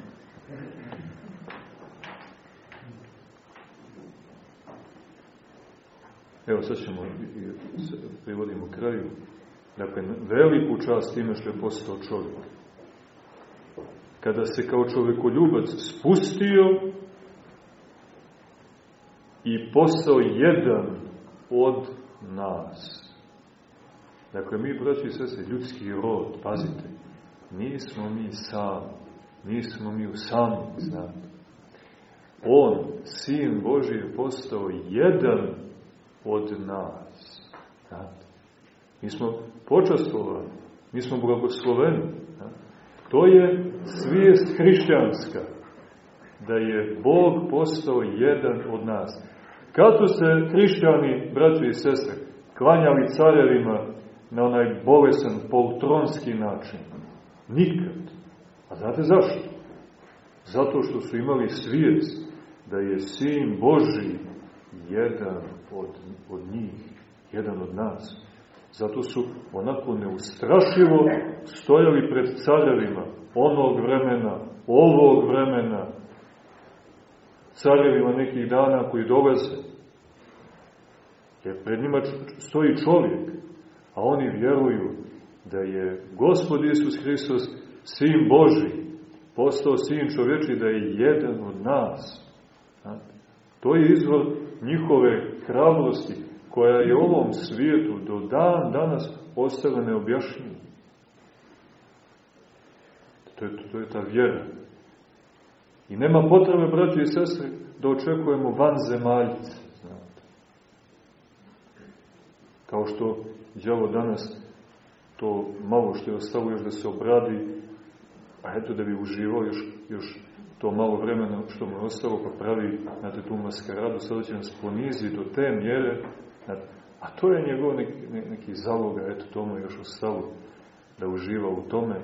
S2: Evo sad ćemo, privodimo kraju, Dakle, veliku čast ime što je postao čovjek. Kada se kao čovjekoljubac spustio i postao jedan od nas. Dakle, mi, braći i sese, ljudski rod, pazite, nismo mi sami, nismo mi u sami, znate. On, Sin Božiji, je postao jedan od nas. Znate. Mi smo počastovani, mi smo blagosloveni. To je svijest hrišćanska, da je Bog postao jedan od nas. Kad su se hrišćani, braći i sestre, klanjali carevima na onaj bolesan poltronski način? Nikad. A znate zašto? Zato što su imali svijest da je Sin Boži jedan od, od njih, jedan od nas. Zato su onako neustrašivo stojali pred carevima onog vremena, ovog vremena, carevima nekih dana koji dolaze. Jer pred njima stoji čovjek, a oni vjeruju da je Gospod Isus Hristos, Sin Boži, postao Sin čovječi, da je jedan od nas. To je izvor njihove hrabrosti, koja je ovom svijetu do dan danas ostala neobjašnjena. To je, to je ta vjera. I nema potrebe, braći i sestri, da očekujemo van zemaljce. Znate. Kao što djavo danas to malo što je ostalo još da se obradi, a eto da bi uživao još, još to malo vremena što mu je ostalo, pa pravi znate, tu maskaradu, sada će nas poniziti do te mjere A to je njegov neki, neki zaloga, eto to mu još ostalo, da uživa u tome,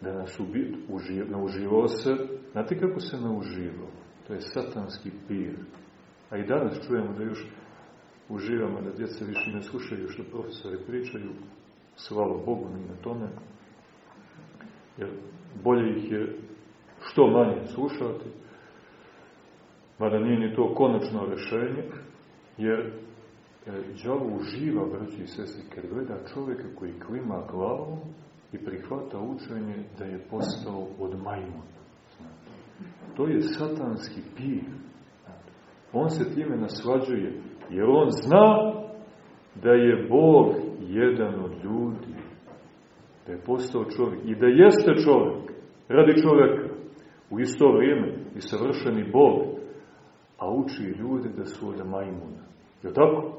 S2: da nas ubi, uživ, nauživao se, znate kako se nauživao? To je satanski pir. A i danas čujemo da još uživamo, da djeca više ne slušaju što profesori pričaju. Slava Bogu mi na tome. Jer bolje ih je što manje slušati, mada nije ni to konačno rešenje, jer e, džavo uživa, braći i sestri, kad gleda čovjeka koji klima glavom i prihvata učenje da je postao od majmuna. To je satanski pir. On se time naslađuje, jer on zna da je Bog jedan od ljudi, da je postao čovjek i da jeste čovjek, radi čovjeka, u isto vrijeme i savršeni Bog, a uči ljude da su od majmuna. Je tako?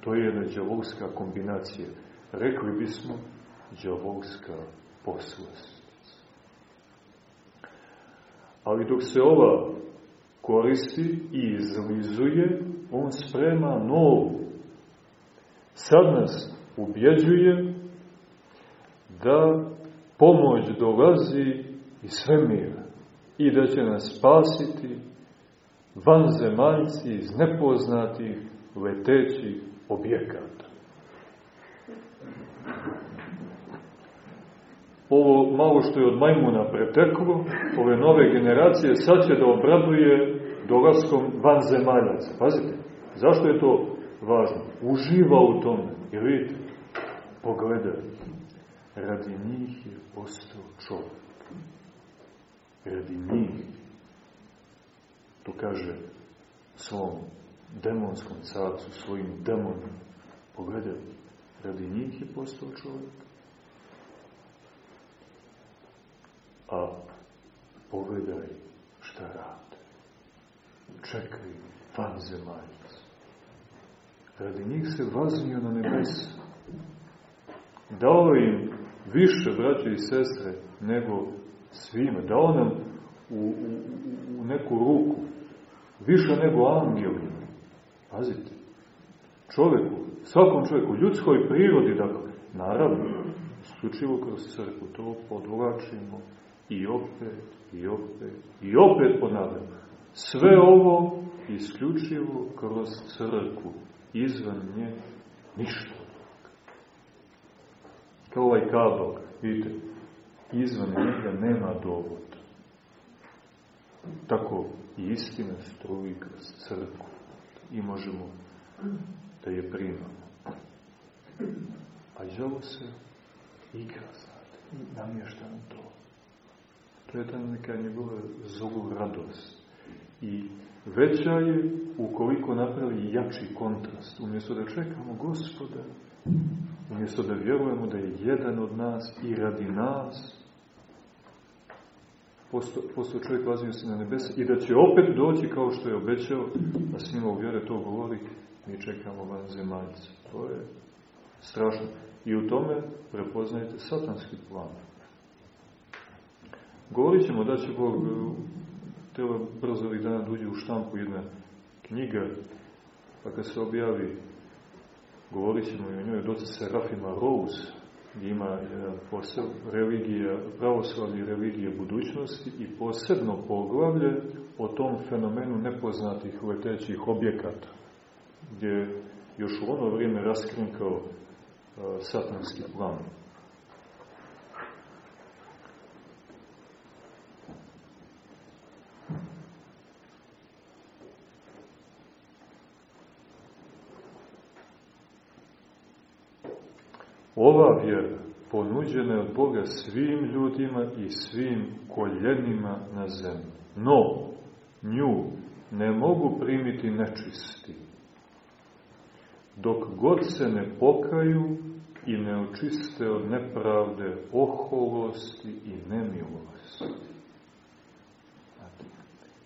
S2: To je jedna džavolska kombinacija. Rekli bismo džavolska poslastica. Ali dok se ova koristi i izlizuje, on sprema novu. Sad nas ubjeđuje da pomoć dolazi iz svemira i da će nas spasiti vanzemaljci iz nepoznatih letećih objekata. Ovo malo što je od majmuna preteklo, ove nove generacije, sad će da obraduje dolaskom vanzemaljaca. Pazite, zašto je to važno? Uživa u tome. Jer vidite, pogledaj, radi njih je postao čovjek. Radi njih. To kaže svom demonskom carcu, svojim demonom. Pogledaj, radi njih je postao čovjek. A pogledaj šta rade. Čekaj van zemaljica. Radi njih se vaznio na nebesa. Dao im više, braće i sestre, nego svima. Dao nam u, u, u neku ruku više nego angelima. Pazite, čoveku, svakom čovjeku, ljudskoj prirodi, dakle, naravno, isključivo kroz crkvu, to podvlačimo i opet, i opet, i opet ponavljamo. Sve ovo isključivo kroz crkvu, izvan nje ništa. Kao ovaj kabel, vidite, izvan njega nema dovoda. Tako i istina struji kroz crkvu i možemo da je primamo. A želo se igra, znate, namješta nam to. To je ta neka njegova zovu radost. I veća je ukoliko napravi jači kontrast. Umjesto da čekamo gospoda, umjesto da vjerujemo da je jedan od nas i radi nas, postao čovjek vazio se na nebesa i da će opet doći kao što je obećao, da s njima u vjere to govori, mi čekamo van zemaljca. To je strašno. I u tome prepoznajte satanski plan. Govorit ćemo da će Bog treba brzo ovih dana duđe u štampu jedna knjiga, pa kad se objavi, govorit ćemo i o njoj doca Serafima Rose, ima jedan poseb religija, pravoslavlje religije budućnosti i posebno poglavlje o tom fenomenu nepoznatih letećih objekata, gdje još u ono vrijeme raskrinkao satanski plan. Ova vjera ponuđena je od Boga svim ljudima i svim koljenima na zemlji. No, nju ne mogu primiti nečisti. Dok god se ne pokaju i ne očiste od nepravde, oholosti i nemilosti. Znate,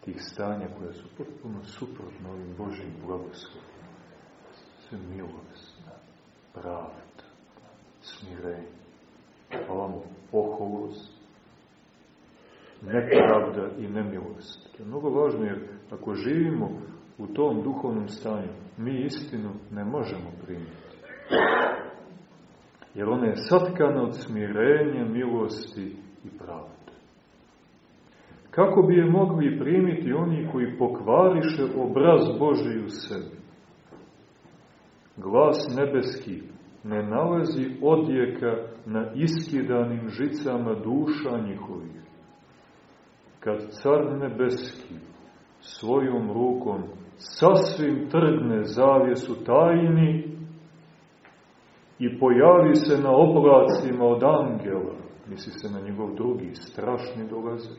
S2: tih stanja koja su potpuno suprotno ovim Božim blagoslovima. Sve milost, pravda smirenje. Ovamo oholost, nepravda i nemilost. To je mnogo važno jer ako živimo u tom duhovnom stanju, mi istinu ne možemo primiti. Jer ona je satkana od smirenja, milosti i pravde. Kako bi je mogli primiti oni koji pokvariše obraz Boži u sebi? Glas nebeski ne nalazi odjeka na iskidanim žicama duša njihovih. Kad car nebeski svojom rukom sasvim trgne zavjesu tajni i pojavi se na oblacima od angela, misli se na njegov drugi strašni dolazak,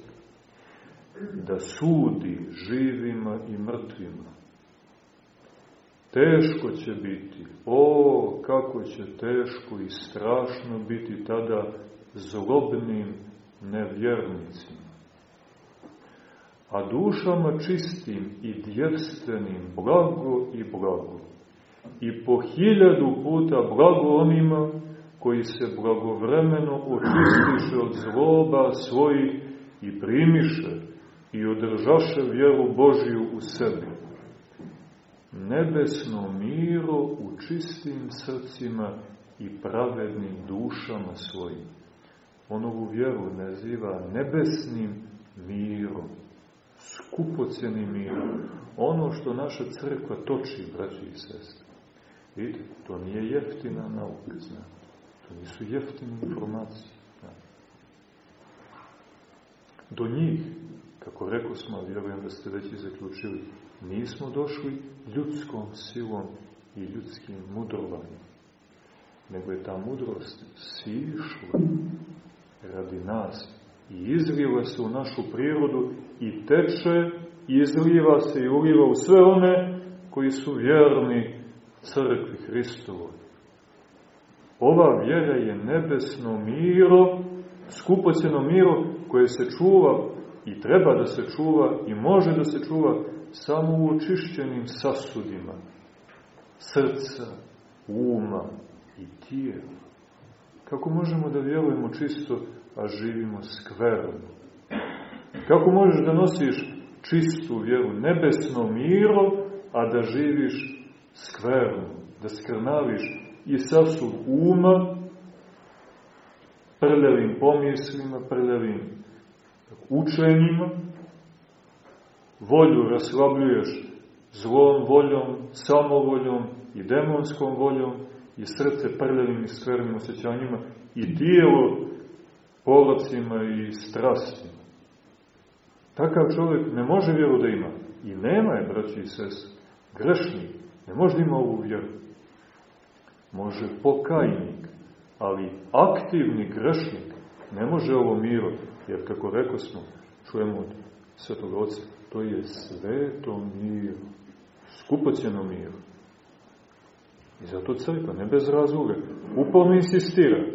S2: da sudi živima i mrtvima. Teško će biti, o, kako će teško i strašno biti tada zlobnim nevjernicima. A dušama čistim i djevstvenim blago i blago. I po hiljadu puta blago onima koji se blagovremeno očistiše od zloba svojih i primiše i održaše vjeru Božiju u sebi. Nebesno miro u čistim srcima i pravednim dušama svojim. On ovu vjeru naziva nebesnim mirom, skupocjenim mirom. Ono što naša crkva toči, braći i sestre. Vidite, to nije jeftina nauka, znate. To nisu jeftine informacije. Do njih, kako rekao smo, vjerujem da ste već i zaključili, nismo došli ljudskom silom i ljudskim mudrovanjem, nego je ta mudrost sišla radi nas i izliva se u našu prirodu i teče, izliva se i uliva u sve one koji su vjerni crkvi Hristovoj. Ova vjera je nebesno miro, skupoceno miro koje se čuva i treba da se čuva i može da se čuva samo u očišćenim sasudima srca, uma i tijela. Kako možemo da vjerujemo čisto, a živimo skverno? Kako možeš da nosiš čistu vjeru, nebesno miro, a da živiš skverno, da skrnaviš i sasud uma, prljavim pomislima, prljavim učenjima, volju raslabljuješ zlom voljom, samovoljom i demonskom voljom i srce prljavim i stvernim osjećanjima i tijelo polacima i strastima. Takav čovjek ne može vjeru da ima. I nema je, braći i sest, grešni, ne može da ima ovu vjeru može pokajnik, ali aktivni grešnik ne može ovo miro, jer kako rekao smo, čujemo od svetog oca, to je sveto miro, skupocjeno miro. I zato crkva, ne bez razloga, uporno insistira.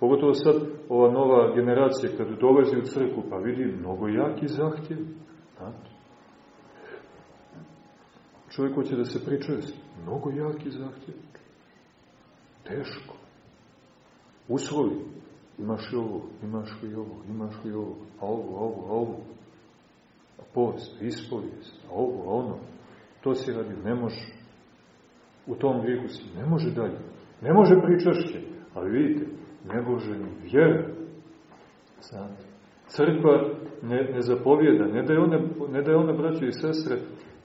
S2: Pogotovo sad ova nova generacija, kada dolazi u crkvu, pa vidi mnogo jaki zahtjev. Čovjek hoće da se pričesti. Mnogo jaki zahtjev. Teško. Uslovi. Imaš li ovo, imaš li ovo, imaš li ovo, a ovo, a ovo, a ovo. A post, ispovijest, ovo, ono. To si radi, ne može. U tom grijehu si ne može dalje. Ne može pričašće, ali vidite, ne može ni vjera. Znate, crkva ne, ne zapovjeda, ne da je ona, ne da je ona braće i sestre,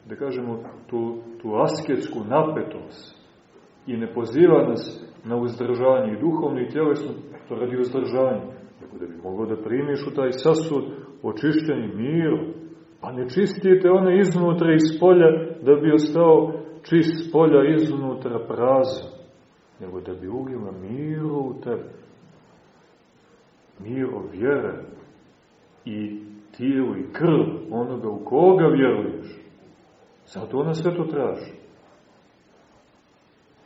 S2: da kažemo, tu, tu asketsku napetost i ne poziva nas na uzdržanje i duhovno i tjelesno, to radi uzdržanje, nego da bi mogao da primiš u taj sasud očišćeni mirom. Pa ne čistite one iznutra iz polja da bi ostao čist polja iznutra prazan, nego da bi ulila miro u tebe. Miro vjere i tijelo i krv onoga u koga vjeruješ. Zato ona sve to traži.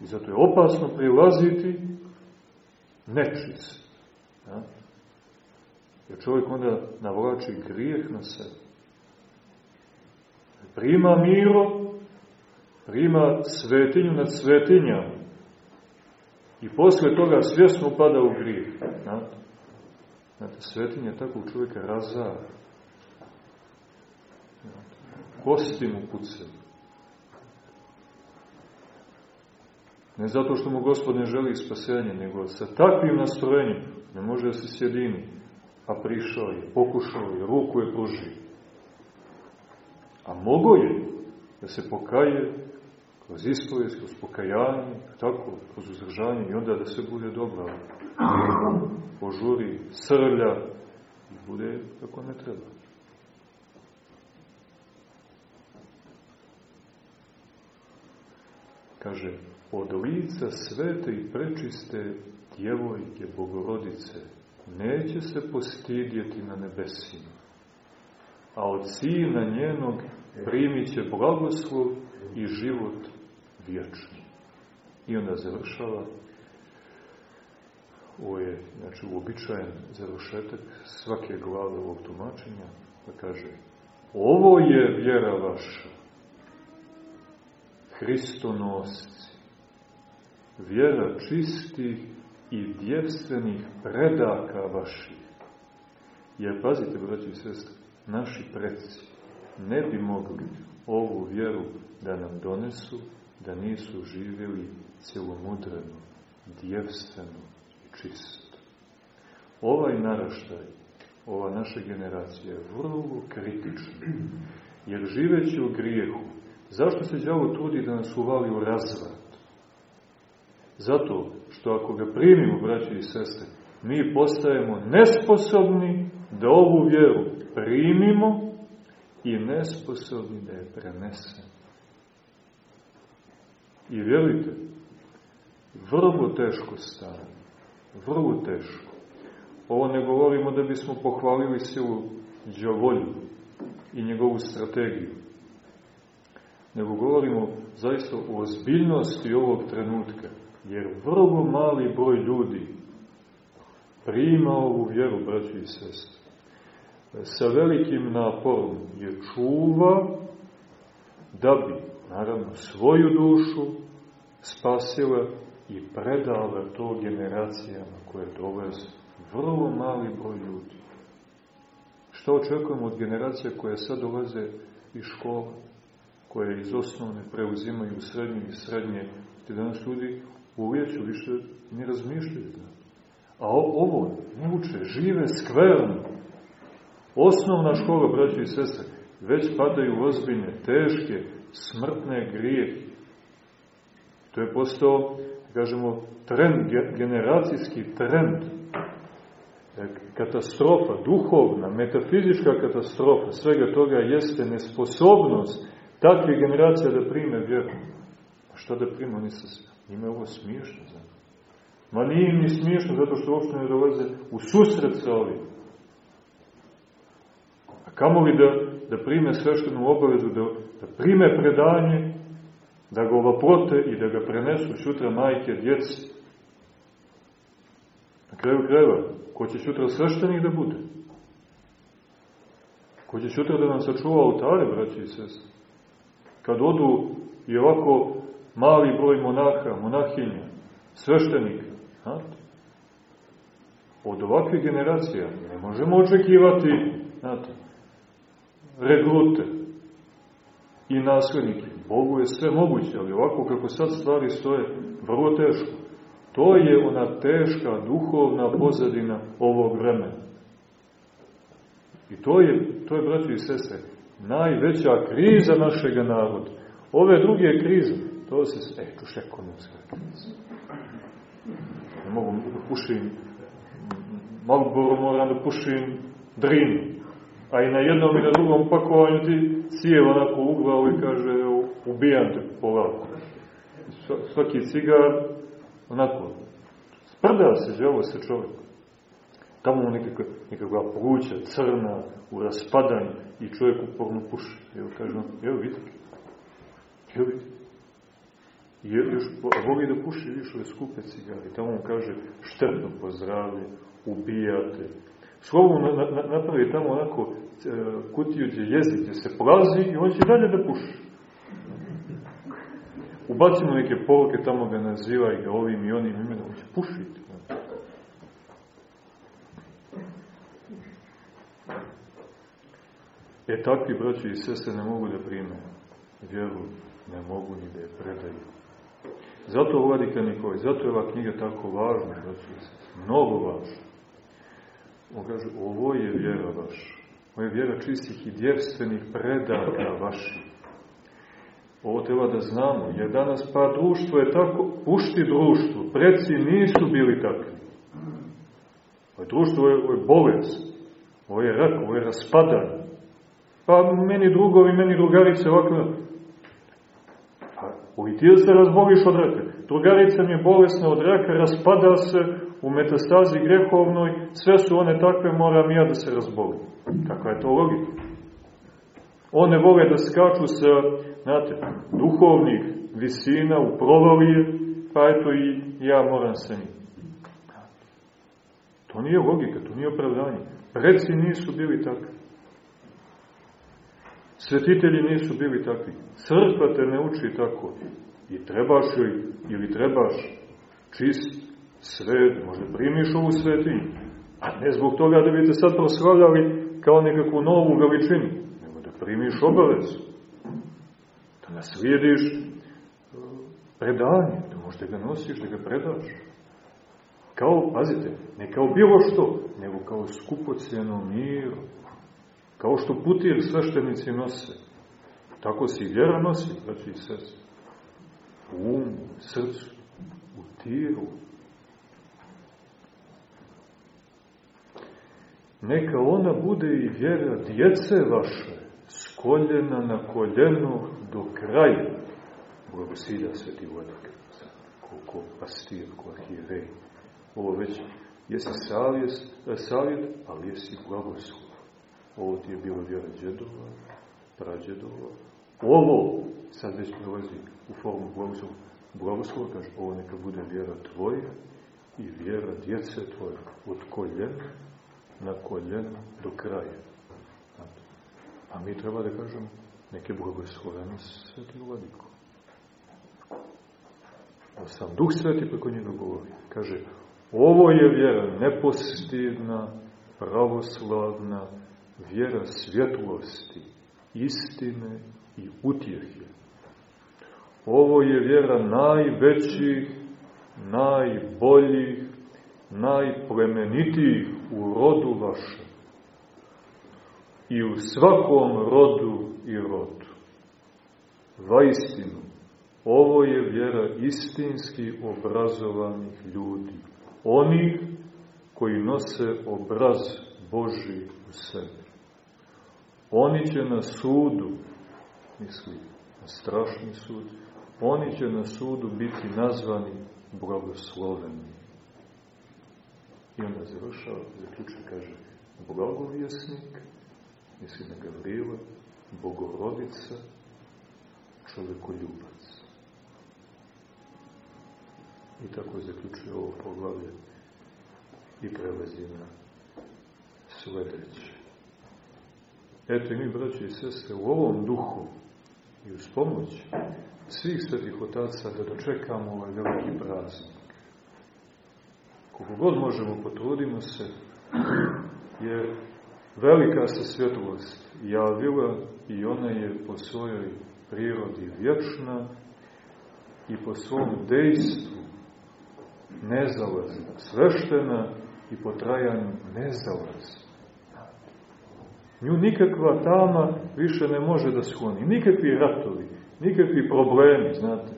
S2: I zato je opasno prilaziti nečist. Ja? Jer čovjek onda navlači grijeh na sebe. Prima miro, prima svetinju nad svetinjama. I posle toga svjesno upada u grijeh. Znate, znate svetinja tako u čovjeka razara. Kosti mu pucaju. Ne zato što mu gospod ne želi spasenje, nego sa takvim nastrojenjem ne može da se sjedini. a prišao je, pokušao je, ruku je pružio. A mogo je da se pokaje kroz ispovijest, kroz pokajanje, tako, kroz uzdržanje i onda da se bude dobro. Požuri, srlja i bude kako ne treba. Kaže, od lica svete i prečiste djevojke Bogorodice neće se postidjeti na nebesima, a od sina njenog primit će blagoslov i život vječni. I onda završava, ovo je znači, uobičajen završetak svake glave ovog tumačenja, da kaže, ovo je vjera vaša, Hristonosci, vjera čistih i djevstvenih predaka vaših. Jer, pazite, braći i sestri, naši predci ne bi mogli ovu vjeru da nam donesu, da nisu živjeli celomudreno, djevstveno i čisto. Ovaj naraštaj, ova naša generacija je vrlo kritična, jer živeći u grijehu, zašto se djavo trudi da nas uvali u razvrat? Zato što ako ga primimo, braći i sestre, mi postajemo nesposobni da ovu vjeru primimo i nesposobni da je prenesemo. I vjerujte, vrlo teško stane, vrlo teško. Ovo ne govorimo da bismo pohvalili silu džavolju i njegovu strategiju, nego govorimo zaista o ozbiljnosti ovog trenutka, jer vrlo mali broj ljudi prima ovu vjeru, braći i sestri. Sa velikim naporom je čuva da bi, naravno, svoju dušu spasila i predala to generacijama koje dolaze. Vrlo mali broj ljudi. Što očekujemo od generacija koje sad dolaze iz škola, koje iz osnovne preuzimaju srednje i srednje, te danas ljudi uvjeću više ne razmišljaju. A ovo ne uče, žive skverno. Osnovna škola, braći i sestre, već padaju ozbiljne, teške, smrtne grijehe. To je postao, kažemo, trend, generacijski trend. E, katastrofa, duhovna, metafizička katastrofa, svega toga jeste nesposobnost takve generacije da prime vjeru. A šta da prime? Oni se, njima ovo smiješno. Znači. Ma nije im ni smiješno, zato što uopšte ne dolaze u susret sa ovim. Kamo li da, da prime sveštenu obavezu, da, da prime predanje, da ga ovaprote i da ga prenesu sutra majke, djeci. Na kraju krajeva, ko će sutra sveštenik da bude? Ko će sutra da nam sačuva oltare, braći i sestri? Kad odu i ovako mali broj monaha, monahinja, sveštenika, znate, od ovakve generacija ne možemo očekivati, znate, regrute i naslednike. Bogu je sve moguće, ali ovako kako sad stvari stoje, vrlo teško. To je ona teška duhovna pozadina ovog vremena. I to je, to je, braći i sestre, najveća kriza našega naroda. Ove druge krize, to se, e, čuš ekonomska kriza. Ne mogu da pušim Malboro, moram da pušim Drinu. A i na jednom i na drugom pakovanju ti cijel onako uglao i kaže, ubijam te polako. Svaki cigar, onako, sprda se želo se čovjek. Tamo mu nekakva, nekakva pluća, crna, u raspadanju i čovjek uporno puši. Evo kažem, evo vidite, evo vidite. I još, a voli da puši više ove skupe cigare. Tamo mu kaže, štetno pozdravlje, ubijate. Slovo na, na, napravi tamo onako e, kutiju gdje jezik, gdje se plazi i on će dalje da puši. Ubacimo neke poruke tamo ga naziva i ga ovim i onim imenom, on će pušiti. E takvi braći i sese ne mogu da prime vjeru, ne mogu ni da je predaju. Zato Vladika Nikolaj, zato je ova knjiga tako važna, braći i sese, mnogo važna. On kaže, ovo je vjera vaša. Ovo je vjera čistih i djevstvenih predaka vaših. Ovo treba da znamo, jer danas pa društvo je tako, pušti društvo, preci nisu bili takvi. Ovo je društvo, ovo je bolest, ovo je rak, ovo je raspadanje. Pa meni drugovi, meni drugarice ovako, pa i ti se razboliš od raka. Drugarica mi je bolesna od raka, raspada se u metastazi grehovnoj, sve su one takve, moram ja da se razbolim. Kakva je to logika? One vole da skaču sa, znate, duhovnih visina u provalije, pa eto i ja moram sa njim. To nije logika, to nije opravdanje. Preci nisu bili takvi. Svetitelji nisu bili takvi. Crkva te ne uči tako. I trebaš joj, ili trebaš čist, svet, možda primiš ovu svetinju. A ne zbog toga da bi te sad proslavljali kao nekakvu novu veličinu, nego da primiš obavezu. Da naslijediš e, predanje, da možda ga nosiš, da ga predaš. Kao, pazite, ne kao bilo što, nego kao skupocjeno miro. Kao što putir sveštenici nose. Tako se i vjera nosi, braći i sest. U umu, srcu, u tiru. Neka ona bude i vjera djece vaše, s koljena na koljeno do kraja. Blagosilja sveti vodak, ko pastir, ko arhijerej. Ovo već jesi savjet, savjet, ali jesi blagoslov. Ovo ti je bilo vjera džedova, prađedova. Ovo sad već prelazi u formu blagoslova. Blagoslova, kaže, ovo neka bude vjera tvoja i vjera djece tvoje, od koljena na koljena do kraja. A mi treba da kažemo, neke blagoslovene sveti vladiko. A sam Duh Sveti preko njega govori. Kaže, ovo je vjera nepostidna, pravoslavna, vjera svjetlosti, istine i utjehe. Ovo je vjera najvećih, najboljih, najplemenitijih u rodu vašem i u svakom rodu i rodu. Vaistinu, ovo je vjera istinski obrazovanih ljudi, onih koji nose obraz Boži u sebi. Oni će na sudu, misli, na strašni sud, oni će na sudu biti nazvani blagosloveni. I onda završava, zaključuje, kaže, blagovjesnik, misli na Gavrila, bogorodica, čovekoljubac. I tako zaključuje ovo poglavlje i prelazi na sledeće. Eto i mi, braći i sestre, u ovom duhu i uz pomoć svih svetih otaca da dočekamo ovaj veliki praznik. Koliko god možemo, potrudimo se, jer velika se svjetlost javila i ona je po svojoj prirodi vječna i po svom dejstvu nezalazna, sveštena i po trajanju nezalazna. Nju nikakva tama više ne može da skloni. Nikakvi ratovi, nikakvi problemi, znate.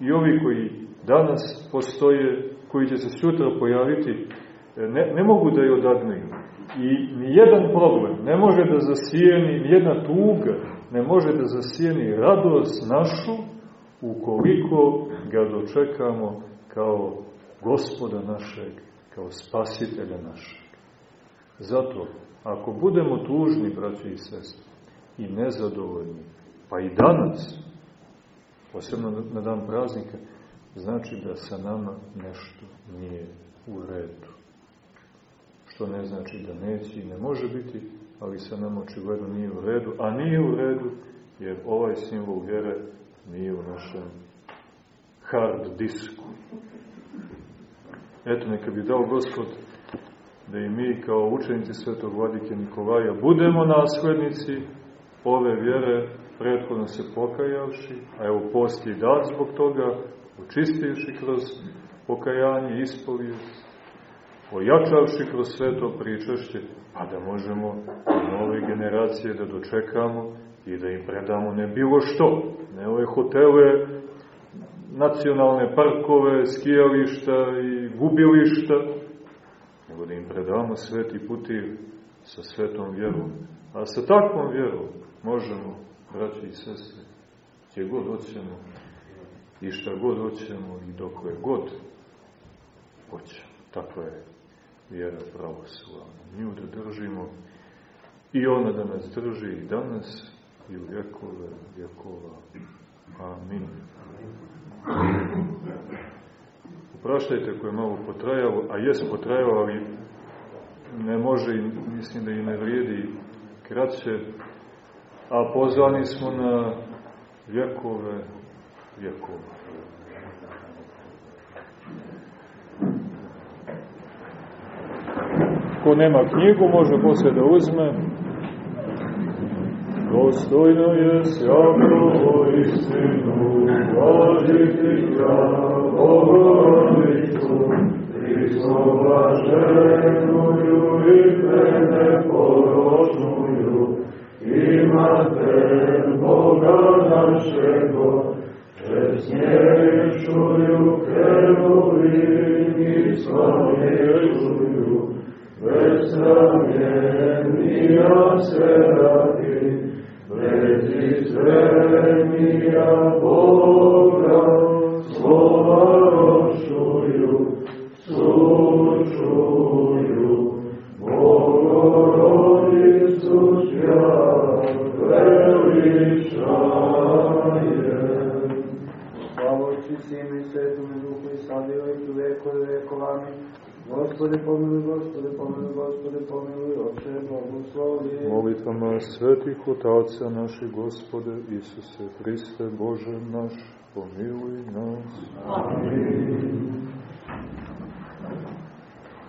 S2: I ovi koji danas postoje, koji će se sutra pojaviti, ne, ne mogu da je odagnaju. I ni jedan problem ne može da zasijeni, ni jedna tuga ne može da zasijeni radost našu ukoliko ga dočekamo kao gospoda našeg, kao spasitelja našeg. Zato Ako budemo tužni, braći i sestri, i nezadovoljni, pa i danas, posebno na dan praznika, znači da sa nama nešto nije u redu. Što ne znači da neće i ne može biti, ali sa nama očigledno nije u redu, a nije u redu jer ovaj simbol vjere nije u našem hard disku. Eto, neka bi dao Gospod da i mi kao učenici svetog vladike Nikolaja budemo naslednici ove vjere, prethodno se pokajavši, a evo post je dat zbog toga, učistivši kroz pokajanje, ispovijest, ojačavši kroz sveto pričašće, a da možemo nove generacije da dočekamo i da im predamo ne bilo što, ne ove hotele, nacionalne parkove, skijališta i gubilišta, nego da im predamo sveti putir sa svetom vjerom. A sa takvom vjerom možemo, braći i sestre, gdje god hoćemo i šta god hoćemo i dokle god hoćemo. Takva je vjera pravoslavna. Nju da držimo i ona da nas drži i danas i u vjekove vjekova. Amin. Upraštajte ako je malo potrajalo, a jes potrajalo, ali ne može i mislim da i ne vrijedi kraće, a pozvani smo na vjekove vjekova. Ko nema knjigu, može posle da uzme. Dostojno je sjavno istinu, važiti ja, Bogorodicu, Hristo blaženuju i neporočnuju, imate Boga našego, česnješuju keruvi i slavnješuju, besramljenija serafi, Vezi svemija Boga, slova rošuju, sučuju, Bogorodicu tja veličaje.
S1: Slava Otcu, Sinu i Svetome Duhu i sada i uvijek i u vekove vekova. Amin. Gospode pomiluj, Gospode pomiluj, Gospode pomiluj, Oče blagoslovi.
S2: Molitvama svetih otaca naših Gospode Isuse Hriste, Bože naš, pomiluj nas.
S1: Amin.